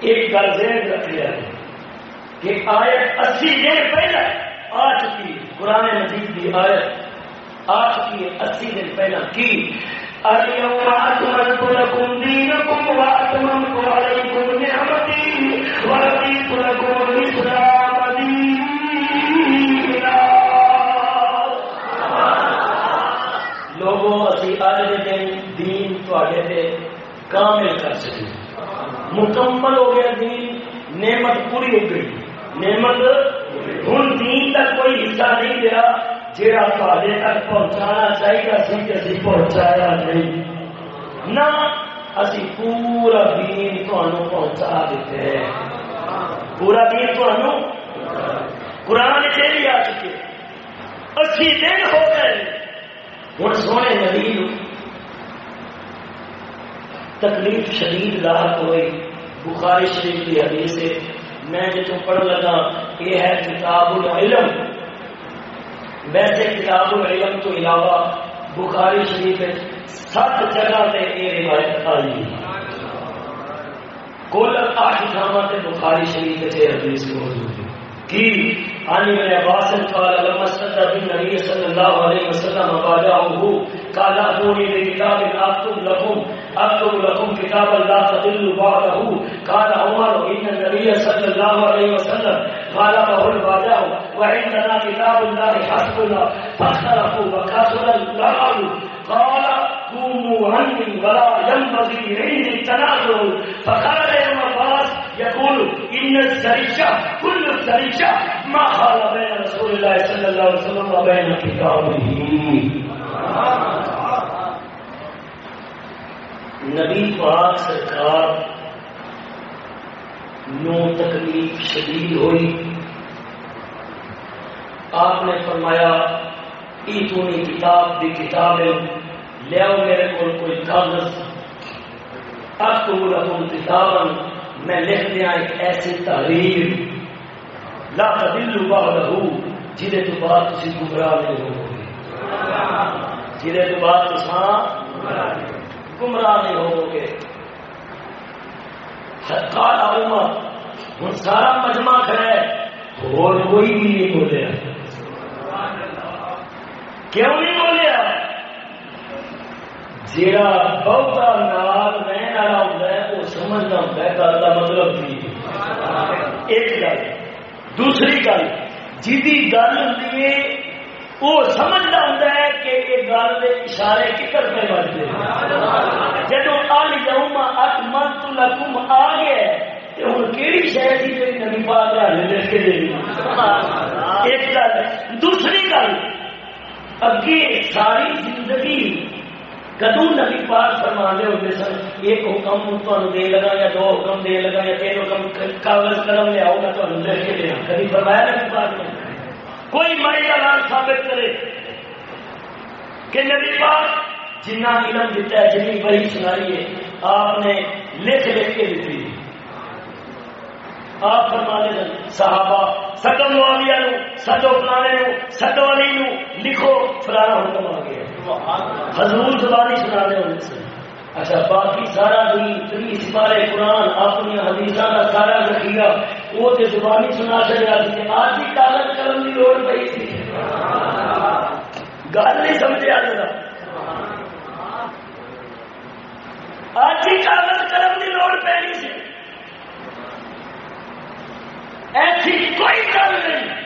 ایک گل ذہن رکھ لیا کہ آیت اسی دن پہلے آ چکی۔ قرآن مجید کی آیت آ چکی ہے اسی دن پہلا کی۔ اليوم أكملت لكم دينكم وأتممت عليكم نعمتي ورضيت لكم الإسلام۔ دین تواڈے کامل کر سکے۔ مکمل ہو گیا دین نعمت پوری ہو گئی۔ نعمت ہوں دین تک کوئی حصہ نہیں دیا جہاں تے تک پہنچانا چاہیے سی کہ پہنچایا نہیں۔ نہ اسی پورا دین تمہوں پہنچا دیتے ہیں۔ پورا دین تمہوں قرآن سے بھی آ چکے۔ اسی دن ہو گئے۔ ہوں سونے نبی تکلیف شدید راحت ہوئی بخاری شریف کی حدیث سے میں جو پڑھ لگا، یہ ہے کتاب العلم۔ ویسے کتاب العلم تو علاوہ بخاری شریف سات جگہ سے یہ روایت آئی کل آٹھ تھاواں بخاری شریف سے حدیث موجود ہے۔ کی عن ابن عباس قال لما استدى بالنبي صلى الله عليه وسلم وبايعه قال أتوني بكتاب أكتب لكم أكتب لكم كتابا لا تضلوا بعده. قال عمر إن النبي صلى الله عليه وسلم قال له البادع وعندنا كتاب الله حسبنا فاختلفوا وكثر الرعد قال قوموا عني ولا ينبغي عندي التنازل فخرج ابن عباس يقول إن الزريشة كل الزريشة ما خال بين رسول الله صلى الله عليه وسلم وبين كتابه. نبی پاک سرکار نو تکلیف شدید ہوئی۔ آپ نے فرمایا ایتونی کتاب دی کتاب لیاؤ میرے کو کوئی کاغذ۔ اب تو لکم کتابا میں لکھ دیا ایک ایسی تحریر۔ لا تدل بعدہ جہے تو بعد تسی گمراہ نہیں ہو جہے تو بعد تساں گمراہ نہیں ہو گے قال عمر ہن سارا مجمع ہے۔ اور کوئی بھی نہیں بولیا۔ کیوں نہیں بولیا؟ جیڑا بہتا نال رہن والا ہوتا ہے وہ سمجھنا ہوتا ہے گل کا مطلب کی؟ ایک گل۔ دوسری گل جی گل ہے وہ سمجھتا ہوں ہے کہ یہ گل اشارے کدھر پہ بجتے جب آل جاؤں اک من تو لکم آ گیا ہوں کہڑی شہر کی میری نبی پاک لکھ کے دے۔ ایک گل دوسری گل اگے ساری زندگی کدو نبی پاک فرما دے ہوتے سن ایک حکم تمہیں دے لگا یا دو حکم دے لگا یا تین حکم کاغذ قلم آؤ گا تمہیں لکھ کے دیا کبھی فرمایا نبی پاک نے؟ کوئی مائی اعلان ثابت کرے کہ نبی پاک جنہ علم دیتا ہے جنی وہی سنائی ہے آپ نے لکھ لکھ کے دیتی آپ فرمانے دیں صحابہ سدو معاویہ نو سدو فلانے نو سدو علی نو لکھو فلانا حکم آ گیا۔ حضور زبانی سنانے ہونے سے اچھا باقی سارا دین تری سپارے قرآن اپنی حدیث کا سارا ذخیرہ وہ تو زبانی سنا چلے سی آج ہی کاغذ قلم کی لوڑ پی تھی۔ گل نہیں سمجھا جا آج ہی کاغذ قلم کی لوڑ پی سی ایسی کوئی گل نہیں۔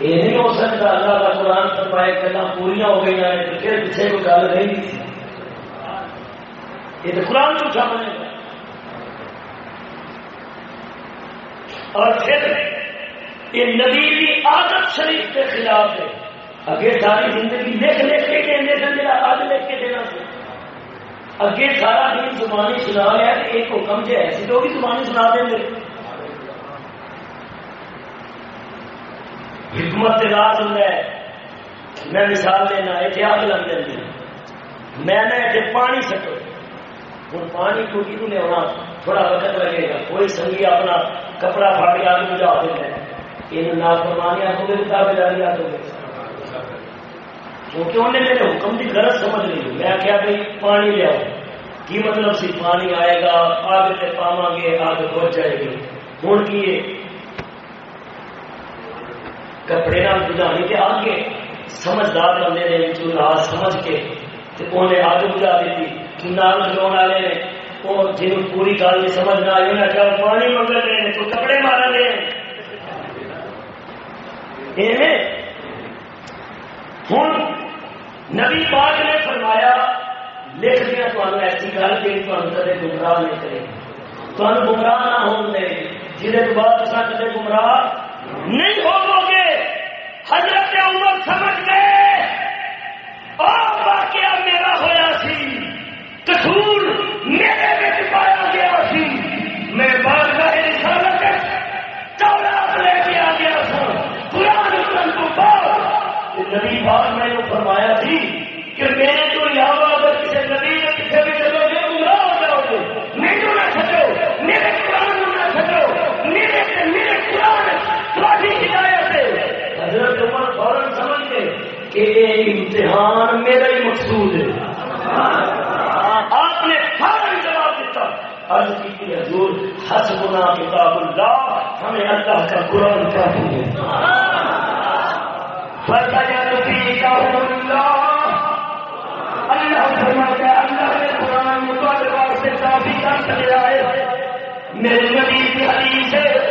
یہ نہیں ہو سکتا اللہ کا قرآن فرمائے گلا پوری ہو گئی پھر پیچھے کوئی گل نہیں تھی۔ یہ تو قرآن جھوٹا بنے گا اور پھر یہ نبی کی عادت شریف کے خلاف ہے۔ اگے ساری زندگی لکھ لکھ کے کہنے سے میرا آج لکھ کے دینا۔ سے اگے سارا دن زبانی سنا لیا ایک حکم جو ایسی تو بھی زبانی سنا دیں گے۔ حکمت راز ہے میں مثال لینا احتیاط لگ جاتی میں نے اتنے پانی سٹو ہوں پانی کو کیوں لیا تھوڑا وقت لگے گا۔ کوئی سنگی اپنا کپڑا پھاڑ کے آگ بجا دینا ہے یہ نہ فرمانی آخو گے کتاب جاری آخو گے کیونکہ انہیں میرے حکم کی غرض سمجھ نہیں میں کیا بھائی پانی لیاؤ کی مطلب سی؟ پانی آئے گا، آگ سے پاوا گے آگ بچ جائے گی۔ ہوں کی کپڑے نہ بجھانی کے آگے سمجھدار بندے نے چولہا سمجھ کے انہیں آگ بجھا دیتی۔ نال لوگ والے نے وہ جن پوری گل نہیں سمجھ نہ آئی انہیں کہا، پانی منگل رہے ہیں، تو کپڑے مارا رہے ہیں۔ ہوں، نبی پاک نے فرمایا، لکھ دیا تمہیں ایسی گل کہ تمہیں کدے گمراہ نہیں کرے۔ تمہیں گمراہ نہ ہونے جہد تو بعد کدے گمراہ نہیں ہو گے حضرت عمر سمجھ گئے۔ فرمایا تھی کہ میرے تو یہاں اگر کسی نبی نے کسی بھی چلو گے گمراہ ہو جاؤ گے میرے نہ کھچو میرے قرآن نہ کھچو میرے میرے قرآن تھوڑی ہدایت حضرت عمر فوراً سمجھ گئے کہ یہ امتحان میرا ہی مقصود ہے۔ آپ نے فوراً جواب دیتا عرض کی کہ حضور، حسبنا کتاب اللہ، ہمیں اللہ کا قرآن کافی ہے۔ اللہ۔ نے قرآن سے کافی کر میرے نبی کی حدیث ہے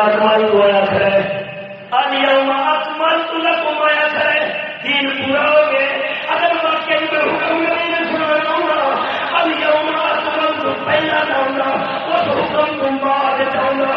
اکمل ہوا کرے اليوم اکمل لکم آیا کرے دین پورا ہو گئے اگر واقعی میں حکم نہیں نے سنا گا اليوم اکمل تو پہلا جاؤں گا اس حکم کو بعد جاؤں گا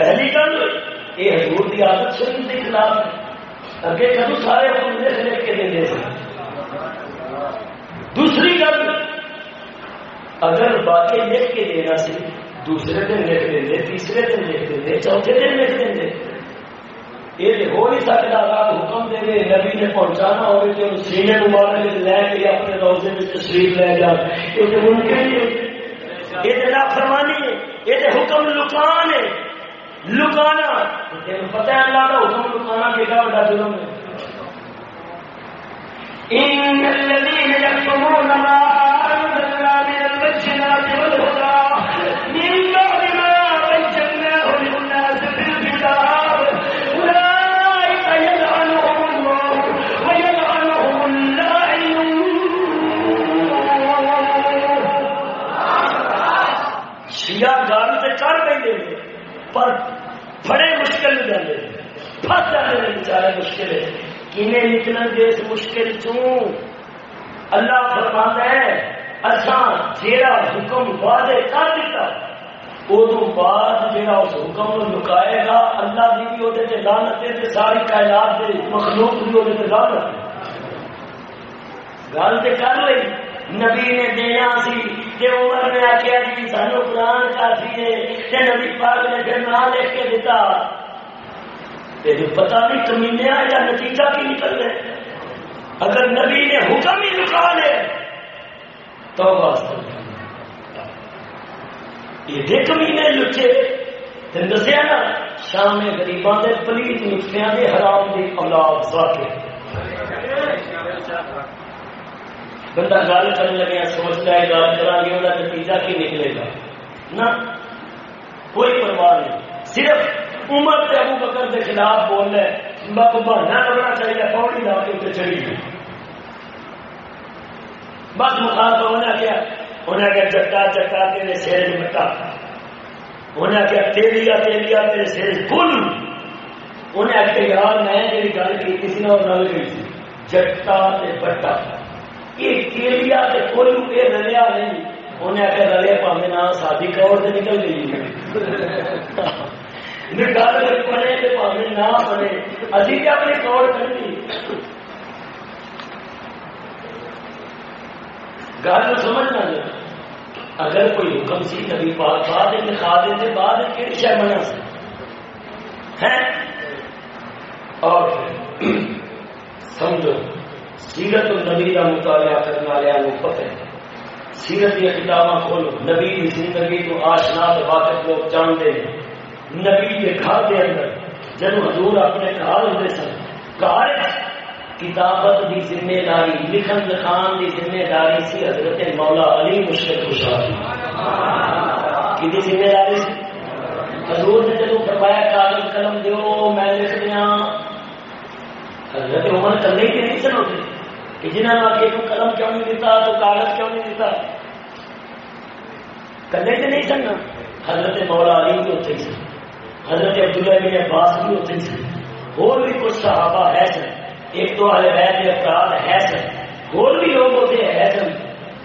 پہلی گل، یہ حضور کی عادت شریف کے خلاف اگے کدو سارے حکم لکھ لکھ کے دے سن۔ دوسری گل، اگر باقی لکھ کے دینا سی دوسرے دن لکھ دیں تیسرے دن لکھ دیں چوتھے دن لکھ دیں یہ ہو نہیں سکتا آپ حکم دے گے نبی نے پہنچانا ہوگا کہ سینے مبارک لے کے اپنے روزے میں تشریف لے جا۔ یہ ممکن نہیں یہ فرمانی ہے۔ یہ حکم لکان ہے۔ لکانا۔ پتہ ہے اللہ کا حکم لکانا کیسا بڑا جرم ہے۔ ان الذين يكتمون ما پھس جاتے بیچارے مشکل ہے کنہیں نکلن گے اس مشکل چوں؟ اللہ فرماتا ہے اچھا جیڑا حکم وعدے کر دیتا ادو بعد جہاں اس حکم کو لکائے گا، اللہ کی بھی وہ لانت ہے ساری کائنات کے مخلوق بھی وہ لانت گل تو کر لی نبی نے دینا سی کہ عمر نے آخیا جی سانو قرآن کافی ہے نبی پاک نے پھر نہ لکھ کے دیتا پتا نہیں کمینے یا نتیجہ کی نکل رہے اگر نبی نے حکم ہی لکھا لے۔ تو یہ کمینے لچے تو دسیا نا، شام گریباں کے پلیت نقطے کے حرام کی اولاد واقع بندہ گل کرنے لگے سوچتا ہے گل کرا گے وہ نتیجہ کی نکلے گا۔ نہ کوئی پرواہ نہیں۔ صرف عمر سے ابو بکر کے خلاف بول رہے بس بہانا کرنا چاہیے پوڑی لا کے اتنے چڑھی گئی۔ بس مخالف ہونا کیا انہیں کیا چٹا چٹا تیرے سیر مٹا۔ انہیں کیا تیریا تیریا تیرے سیر کل انہیں آخر یار میں جی گل کی کسی نے گل کی تھی جٹا بٹا۔ یہ تیریا کل یہ رلیا نہیں۔ انہیں آخر رلے پاوے نہ سادی کور سے نکل گئی۔ گل پڑے تو نہ پڑے ابھی کیا اپنی کور کرنی گل سمجھنا اگر کوئی حکم سی نبی پاک بعد لکھا دیں بعد کہڑی شہ بنا ہے اور سمجھو سیرت النبی کا مطالعہ کرنے والے پتہ ہے سیرت کی کتاباں کھولو، نبی کی زندگی کو آشنا واقف لوگ جانتے ہیں نبی کے گھر کے اندر۔ جب حضور اپنے گھر ہوتے سن، گھر کتابت کی ذمہ داری، لکھن لکھان کی ذمہ داری سی حضرت مولا علی مشکل خوشحال کی ذمہ داری سی؟ حضور نے جب فرمایا کاغذ قلم دو میں لکھ دیا حضرت عمر کرنے کے نہیں سن ہوتے۔ کہ جنہوں نے آگے کو قلم کیوں نہیں دیتا تو کاغذ کیوں نہیں دیتا کرنے کے نہیں سننا، حضرت مولا علی بھی ہوتے ہی سن۔ حضرت عبداللہ بن عباس بھی ہوتے تھے۔ اور بھی کچھ صحابہ ہے سن۔ ایک تو والے بیت کے افراد ہے سن۔ اور بھی لوگ ہوتے ہیں سن۔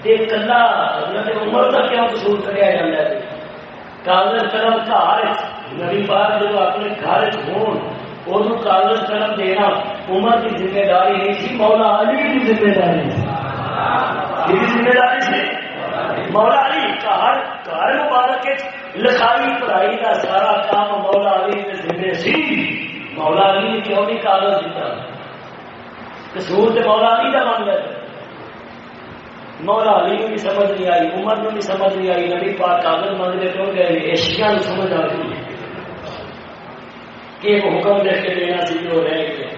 ایک کلا حضرت عمر کا کیا قصور کریا جاتا ہے کاغذ قلم گھر نبی پاک جب اپنے گھر ہون اور کاغذ قلم دینا، عمر کی ذمہ داری نہیں سی، مولا علی کی ذمہ داری۔ کی ذمہ داری سی مولا علی کا ہر گھر مبارک لکھائی پڑھائی کا سارا کام مولا علی کے ذمہ سی۔ مولا علی نے کیوں نہیں کاغذ دیتا؟ کسور سے مولا علی کا بن گیا۔ مولا علی کو بھی سمجھ نہیں آئی، عمر کو بھی سمجھ نہیں آئی، نبی پاک کاغذ مانگنے کیوں گئے؟ ایشیا کو سمجھ آ رہی ہے کہ ایک حکم دے کے دینا سی جو رہ گئے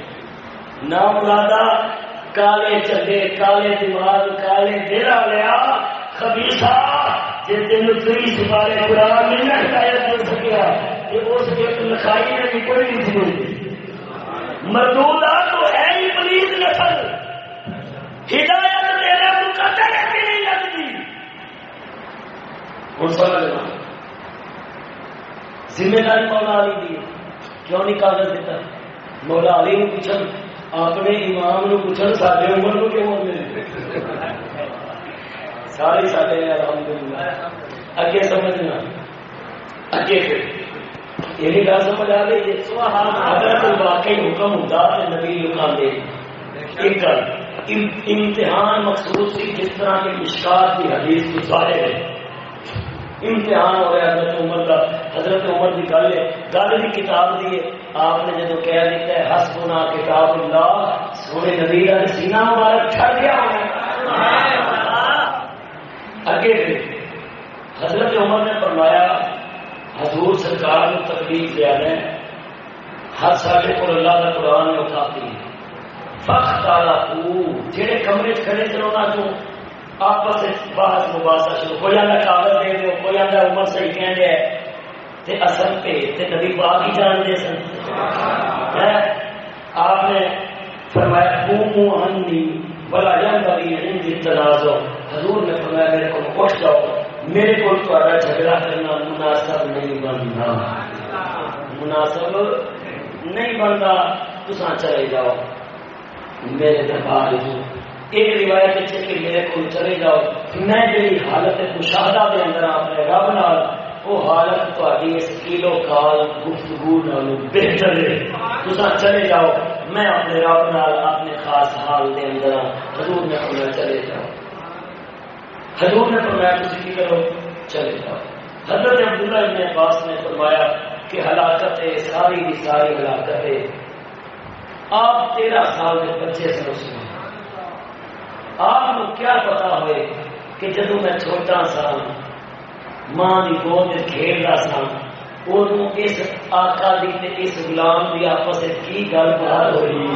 نہ مرادا کالے چلے کالے دماغ کالے دیرا لیا۔ خبیصہ جی تین تری سپارے قرآن نہیں نہ ہدایت ہو سکیا کہ اس کے لکھائی میں بھی کوئی نہیں تھی۔ مردودہ تو ہے ہی پلیس نسل۔ ہدایت دینا تو قطع بھی نہیں لگتی؟ ہوں سمجھنا ذمہ داری مولا علی دی کیوں نہیں کاغذ دیتا؟ مولا علی نے پوچھن، اپنے امام نو پوچھن سارے عمر کو کیوں ملے ساری سارے الحمدللہ۔ اگے سمجھنا۔ اگے پھر۔ یہ بھی گل سمجھ آ رہی ہے۔ اگر کوئی واقعی حکم ہوتا تو نبی لکھا دے۔ ایک گل امتحان مخصوص سی جس طرح کی مشکات کی حدیث کو ظاہر ہے۔ امتحان ہو رہا حضرت عمر کا۔ حضرت عمر کی گل ہے۔ گل کی کتاب دی ہے۔ آپ نے جدو کہہ دیتا ہے ہس گنا کتاب اللہ، سونے نبی کا سینا مبارک چھڑ گیا۔ اگے حضرت عمر نے فرمایا حضور سرکار کو تکلیف دیا ہے ہر سارے کو اللہ کا قرآن اٹھاتی ہے۔ فخ تالا جہے کمرے کھڑے چلونا تو آپس بحث مباحثہ شروع ہو جاتا کاغذ دے دو ہو جاتا عمر صحیح کہہ دیا تے اصل پہ تے نبی پاک ہی جان دے سن۔ آپ نے فرمایا قومو عنی ولا ينبغي عندي التنازع. حضور نے فرمایا، میرے کو اٹھ جاؤ میرے کو تہاڈا جھگڑا کرنا مناسب نہیں بنتا۔ مناسب نہیں بنتا، تساں چلے جاؤ۔ میرے دربار ایک روایت ہے کہ میرے کو چلے جاؤ۔ میں جی حالت مشاہدہ دے اندر اپنے رب نال، وہ حالت تاری اس کلو کال گفتگو نال بہتر ہے۔ تسا چلے جاؤ۔ میں اپنے رب نال اپنے خاص حال دے اندر حضور نے فرمایا چلے جاؤ حضور نے فرمایا تسی کی کرو چلے جاؤ حضرت عبداللہ ابن عباس نے فرمایا کہ ہلاکت ہے ساری کی ساری ہلاکت ہے آپ تیرہ سال کے بچے سے اس میں۔ آپ کو کیا پتا ہوئے کہ جدو میں چھوٹا سا ماں کی گود کھیلتا سا اس آقا دی اس غلام کی آپس کی گل بات ہو رہی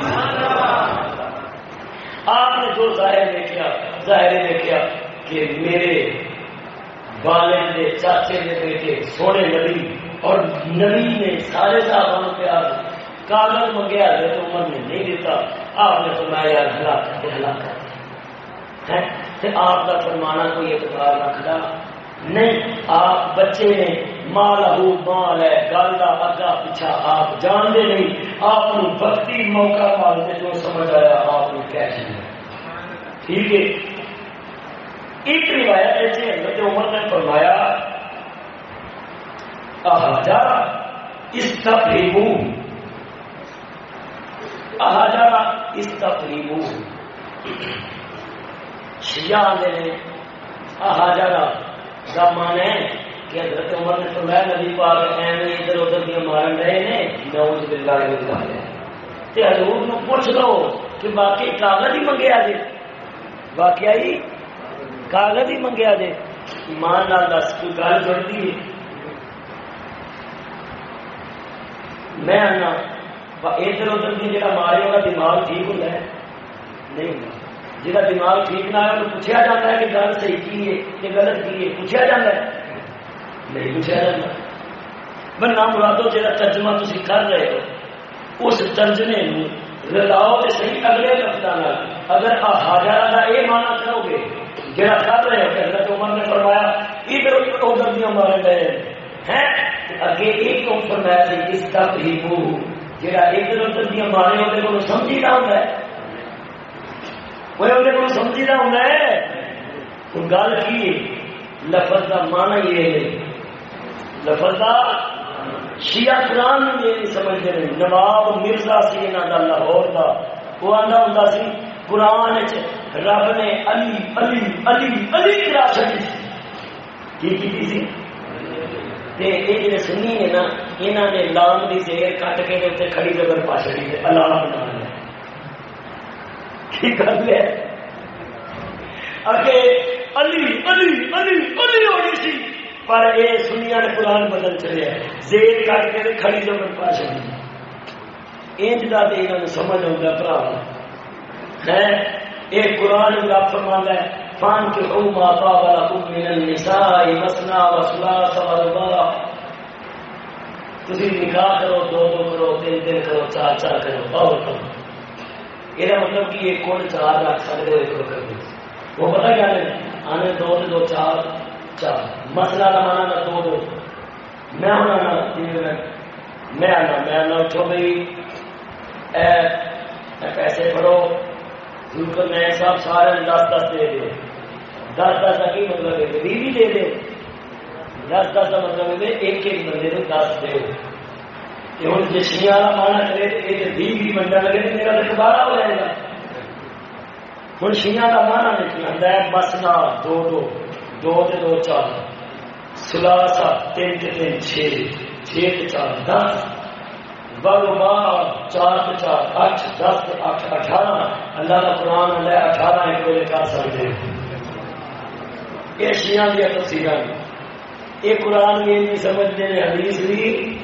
آپ نے جو ظاہر دیکھا ظاہر دیکھا کہ میرے والد کے چاچے کے بیٹے، سونے نبی اور نبی نے سارے صاحب پیار کاغذ منگیا، حضرت عمر نے نہیں دیتا۔ آپ نے فرمایا، یار ہلاکت ہلاکت آپ کا فرمانا کوئی اعتبار رکھتا نہیں، آپ بچے نے مال ہو مال ہے گل کا اگا پیچھا آپ جانتے نہیں، آپ بکتی موقع مالتے جو سمجھ آیا، آپ نے کہہ ٹھیک ہے۔ ایک روایت ایسے حضرت عمر نے فرمایا احاجہ اس تقریبو احاجہ اس تقریبو شیعہ آدھے نے احاجہ کا مان ہے کہ حضرت عمر نے فرمایا، نبی پاک ایویں ادھر ادھر دیا مارن رہے نے نعوذ باللہ من تے حضور نو پوچھ لو کہ باقی کاغذ ہی منگیا جی واقعی کاغذ ہی منگیا جی ایمان نال دس، کوئی گل جڑتی ہے؟ میں آنا ادھر ادھر کی جگہ مارے ہوگا دماغ ٹھیک ہوتا ہے؟ نہیں ہوتا جہاں دماغ ٹھیک نہ ہے پوچھا جاتا ہے کہ گل صحیح کی ہے، کہ غلط کی ہے؟ پوچھا جاتا ہے۔ نہیں پوچھا بنا مرادو جہاں ترجمہ تھی کر رہے ہو، اس ترجمے رلاؤ تو صحیح اگلے لفظ اگر ہاجارا کا یہ مانا کرو گے جہاں کر رہے ہو حضرت عمر نے فرمایا ادھر ادھر دیا مارے گئے ہیں۔ اگے ایک تو فرمایا سی، اس کا ہی جہاں ادھر ادھر دیا مارے ہوتے کو سمجھی نہ ہوتا ہے۔ وہ اندر کو سمجھی سمجھنا ہوں تو گل کی لفظ کا مانا یہ ہے لفظ کا شیعہ قرآن یہ نہیں سمجھتے نہیں نواب مرزا سی یہاں کا لاہور کا وہ آتا ہوں سی قرآن رب نے علی علی علی علی کرا چکی کی کی سی؟ یہ جی سنی ہے نا یہاں نے لام کی زیر کٹ کے اتنے کھڑی جگہ پا چڑی اللہ بنا کی گل ہے؟ اگے علی علی علی علی ہونی سی۔ پر یہ سنیا نے قرآن بدل چلے زیر کٹ کے کھڑی جمن پا چلی انج کا تو یہاں سمجھ آتا برا ہے یہ قرآن کا فرمان ہے، فان کے او ماتا والا کم من النساء مسنا وسلا سبربا تھی نکاح کرو، دو دو کرو، تین تین کرو، چار چار کرو اور کرو۔ یہ مطلب کہ یہ کون چار رکھ سکتے ہو ایک وہ پتا کیا آنے دو دو چار۔ اچھا، مسئلہ کا مانا نہ دو دو۔ میں ہونا میں آنا میں آنا اٹھو بھائی۔ پیسے پڑھو۔ ذوالفر نئے صاحب سارے دس دس دے دے۔ دس دس کا کی مطلب ہے؟ بیوی دے دے۔ دس دس کا مطلب ہے ایک ایک بندے کو دس دے۔ ہوں جشنیا والا مانا کرے تو یہ بھی بھی بننا لگے تو میرا تو دوبارہ ہو جائے گا۔ ہوں شیا کا مانا نکل ہے بس نہ، دو دو۔ دو تے دو چار۔ سلاسا تین تے تین، چھ۔ چھ تے چار، دس۔ چار تے چار، اٹھ، دس تے اٹھ، اٹھارہ۔ اللہ کا قرآن اللہ اٹھارہ ایک بجے کر سکتے یہ شیا دیا تفصیل یہ قرآن بھی نہیں سمجھتے ہیں حدیث بھی۔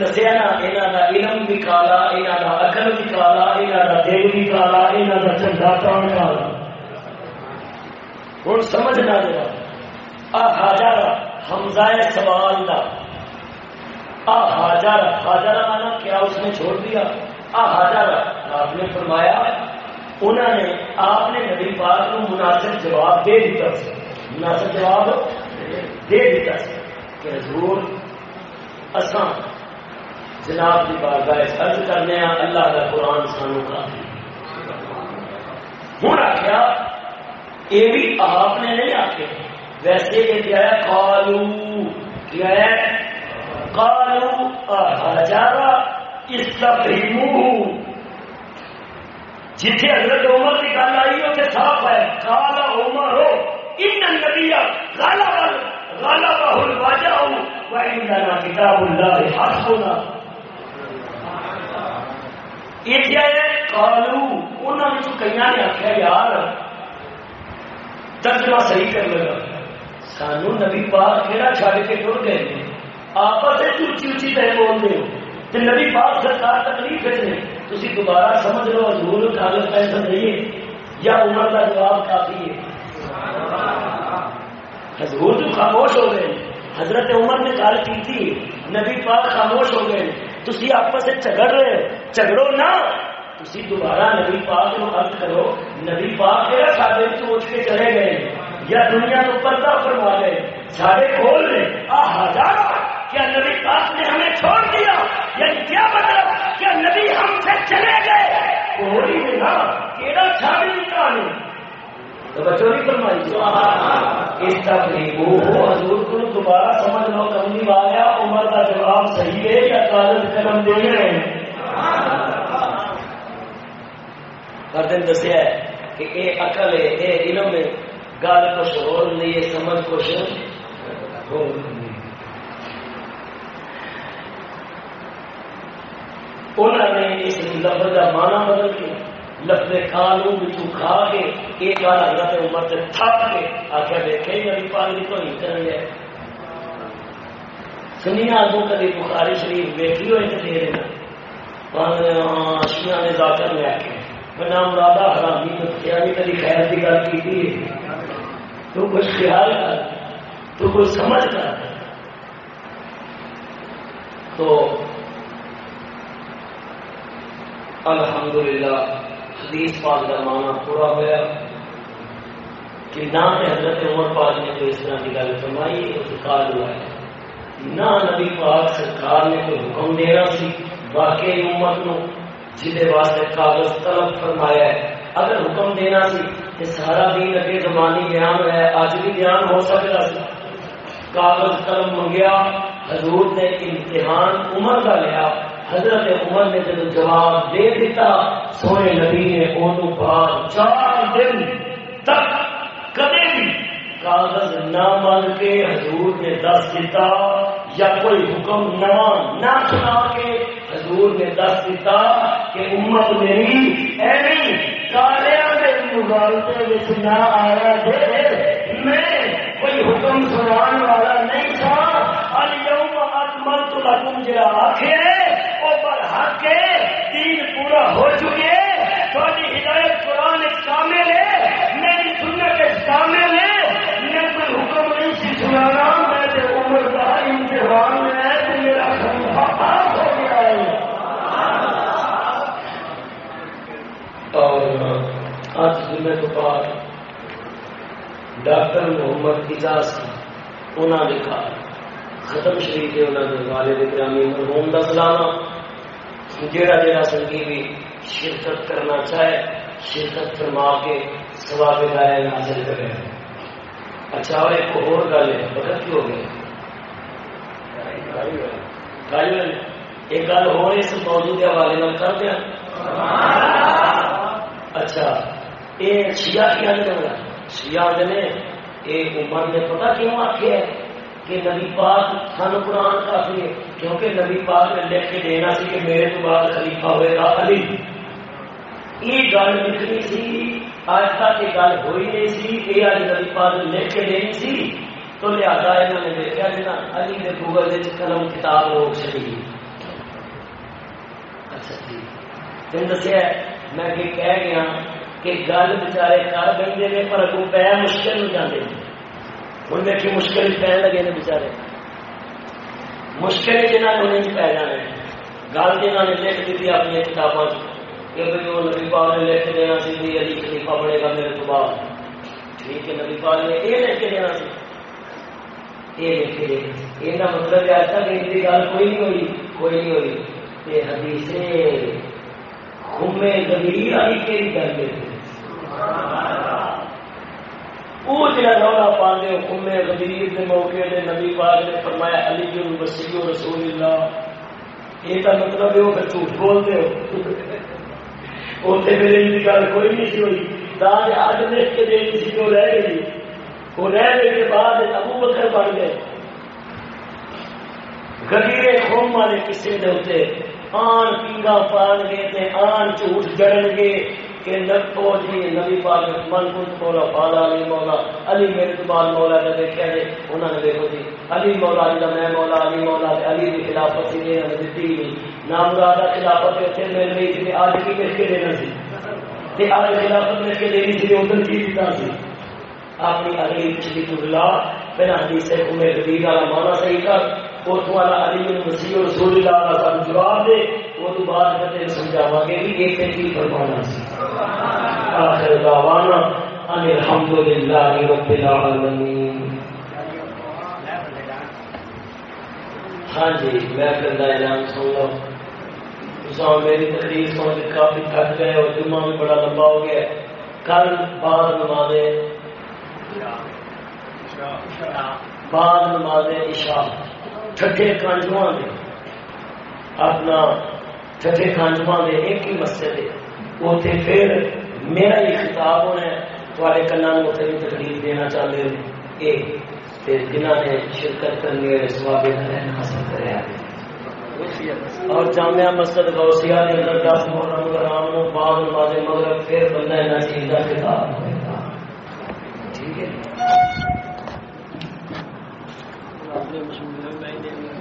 دسیا نا یہاں کا علم بھی کالا یہاں کا اکل بھی کالا یہاں کا دل بھی کالا یہاں کا چنڈا کام کالا۔ ہوں سمجھنا جو آ حاجر حمزہ سوال کا حاجر حاجر مانا کیا اس نے چھوڑ دیا؟ آ حاجر آپ نے فرمایا انہوں نے آپ نے نبی پاک کو مناسب جواب دے دیتا مناسب جواب دے دیتا کہ حضور، اساں جناب کی بارگاہ ارد کرنے اللہ کا قرآن سانو کا ہوں آخیا یہ بھی آپ نے نہیں آخیا ویسے یہ کیا ہے؟ کالو کیا ہے؟ کالو قالوا احجر استفهموه جتھے حضرت عمر کی گل آئی اتنے صاف ہے۔ کالا عمر ہو ان نبی غالب غالب الواجہ وعندنا کتاب اللہ حسبنا یہ کیا ہے؟ کالو انہوں نے کئی نے آخیا یار ترجمہ صحیح کر لگا سانو نبی پاک کہڑا چھڈ کے ٹر گئے آپس اچھی اچھی پہ بولتے ہو۔ تو نبی پاک سرکار تکلیف ہے تھی دوبارہ سمجھ لو حضور کاغذ پیسہ دئیے یا عمر کا جواب کافی ہے۔ حضور تو خاموش ہو گئے، حضرت عمر نے گل کی تھی، نبی پاک خاموش ہو گئے۔ تھی آپس سے جھگڑ رہے جھگڑو نہ۔ تھی دوبارہ نبی پاک کو ارد کرو، نبی پاک کہڑا سارے سوچ کے چلے گئے؟ یا دنیا تو پردہ فرما گئے سارے کھول رہے آ ہزار کیا نبی پاک نے ہمیں چھوڑ دیا؟ یعنی کیا مطلب؟ کیا نبی ہم سے چلے گئے؟ کوئی بھی نہ، کیڑا چھاڑی کہانی تو بچوں نہیں فرمائی اس کا وہ حضور کو دوبارہ سمجھ لو کمی آیا عمر کا جواب صحیح ہے یا کاغذ قلم دے رہے ہیں؟ دن دسیا ہے کہ اے عقل ہے، اے علم ہے۔ گل کچھ ہو نہیں سمجھ کچھ ہو انہوں نے اس لفظ کا مانا بدل کے لفظ کھا کالو بچو کھا کے ایک گل حضرت عمر سے تھپ کے آخر دیکھے میری پانی تو ہی کر گیا سنیا آگوں کدی بخاری شریف ویکھی ہوئے تو دے دینا۔ شیا نے ذاکر لے کے بنا مرادہ حرامی تو کیا بھی خیر کی گل کی تو کچھ خیال کر، تو کچھ سمجھ کر۔ تو الحمدللہ، حدیث پاک کا مانا پورا ہوا کہ نہ حضرت عمر پاک نے کوئی اس طرح کی گل فرمائی سرکار ہوا ہے۔ نہ نبی پاک سرکار نے کوئی حکم دینا سی باقی امت نو جہد واسطے کاغذ طلب فرمایا ہے۔ اگر حکم دینا سی تو سارا دین اگے زمانی بیان ہے اج بھی بیان ہو سکتا سی کاغذ قلم منگیا، حضور نے امتحان عمر کا لیا۔ حضرت عمر نے جب جواب دے دیتا، سونے نبی نے اونوں بعد چار دن تک کبھی بھی کاغذ نہ مان کے حضور نے دس دیتا، یا کوئی حکم نواں نہ سنا۔ کے حضور نے دس دیتا کہ امت میری کالیا کے نہ آیا دے۔ میں کوئی حکم سنان والا نہیں تھا۔ اليوم اکملت لکم جڑا آخر ہے دین پورا ہو چکے تھوڑی ہدایت قرآن کامل ہے، میری سنت کامل ہے۔ میں کوئی حکم نہیں سی سنانا۔ اور میں تو بات ڈاکٹر محمد اجاز انہوں نے کہا ختم شریف کے انہوں نے والد گرامی مرحوم کا سلاما جہاں جہاں سنگی بھی شرکت کرنا چاہے شرکت فرما کے سواب گائے حاصل کرے۔ اچھا اور ایک اور گل ہے پتا کی ہو گیا ایک گل ہو اس موضوع کے حوالے کر دیا۔ اچھا یہ شیا کیا شیا نے یہ عمر نے پتا کیوں آخیا کہ نبی پاک سن قرآن کافی ہے؟ کیونکہ نبی پاک نے لکھ کے دینا سی کہ میرے تو بعد خلیفہ ہوئے گا علی۔ یہ گل لکھنی سی، آج تک یہ گل ہوئی نہیں سی۔ یہ اج نبی پاک نے لکھ کے دینی سی۔ تو لہٰذا انہوں نے دیکھا کہ علی نے گوگل قلم کتاب روک چلی اچھا جی۔ تم دسیا میں کہہ گیا کہ گل بچارے کر بہتے ہیں پر اگو پہ مشکل ہو جاتے ہیں ہوں دیکھی مشکل پہ لگے نے بچارے۔ مشکل جنہوں نے انہیں پی جانے گل جنہوں نے لکھ دی اپنی کتابوں کہ بھائی وہ نبی پال نے لکھ دینا سی بھی علی خلیفہ بنے گا میرے تو بعد۔ ٹھیک ہے، نبی پال نے یہ لکھ کے دینا سی۔ یہ لکھ کے دینا یہ مطلب ہے ایسا کہ ان کی گل کوئی نہیں ہوئی، کوئی نہیں ہوئی۔ یہ حدیث خمے گمیر علی کے گل وہ جڑا رولا پاندے ہو خمے غدیر دے موقع دے نبی پاک نے فرمایا، علی جو مسیح رسول اللہ۔ یہ کا مطلب ہے وہ پھر جھوٹ بولتے ہو۔ اتنے میرے ان کی گل کوئی نہیں سی ہوئی۔ تاج اج لکھ کے دینی سی جو رہ گئی۔ وہ رہ گئی کے بعد ابو بکر بن گئے۔ گدیرے خوم والے کسی نے اتنے آن پیگا پان گے آن جھوٹ جڑن گے کہ نبو جی نبی پاک من کنت مولا بالا علی، مولا علی میرے تو بعد مولا کا دیکھا جی انہوں نے دیکھو جی علی مولا جی میں مولا، علی مولا علی کی خلافت سی دینا دیتی نہیں۔ نام مراد خلافت اتنے مل رہی تھی آج کی کس کے دینا سی۔ آج خلافت مل کے دینی سی، ادھر کی دیتا سی۔ اپنی علی پچھلی تلا پھر حدیث عمر غدیر والا مانا صحیح کر۔ اس والا علی مسیح رسول اللہ کا سب جواب دے وہ تو بعد میں تیرے سمجھاوا گے کہ ایک کی فرمانا سی۔ آخر دعوانا ان الحمدللہ رب العالمین۔ ہاں جی میں کرنا اعلان سن لو تو میری تقریر کے کافی تھک گئے اور جمعہ بھی بڑا لمبا ہو گیا۔ کل بعد نمازیں۔ بعد نماز عشاء ٹھٹے کانجواں دے اپنا ٹھٹے کانجواں دے ایک ہی مسجد ہے اتنے پھر میرا ہی خطاب ہونا ہے تھوڑے کنا اتنے بھی تکلیف دینا چاہتے ہیں یہ جنہ نے شرکت کرنی ہے سواب حاصل کرے اور جامعہ مسجد غوثیہ کے اندر دس محرم گرام بعد نماز مغرب پھر بندہ اینا چیز کا خطاب ہوئے گا ٹھیک ہے اپنے مشہور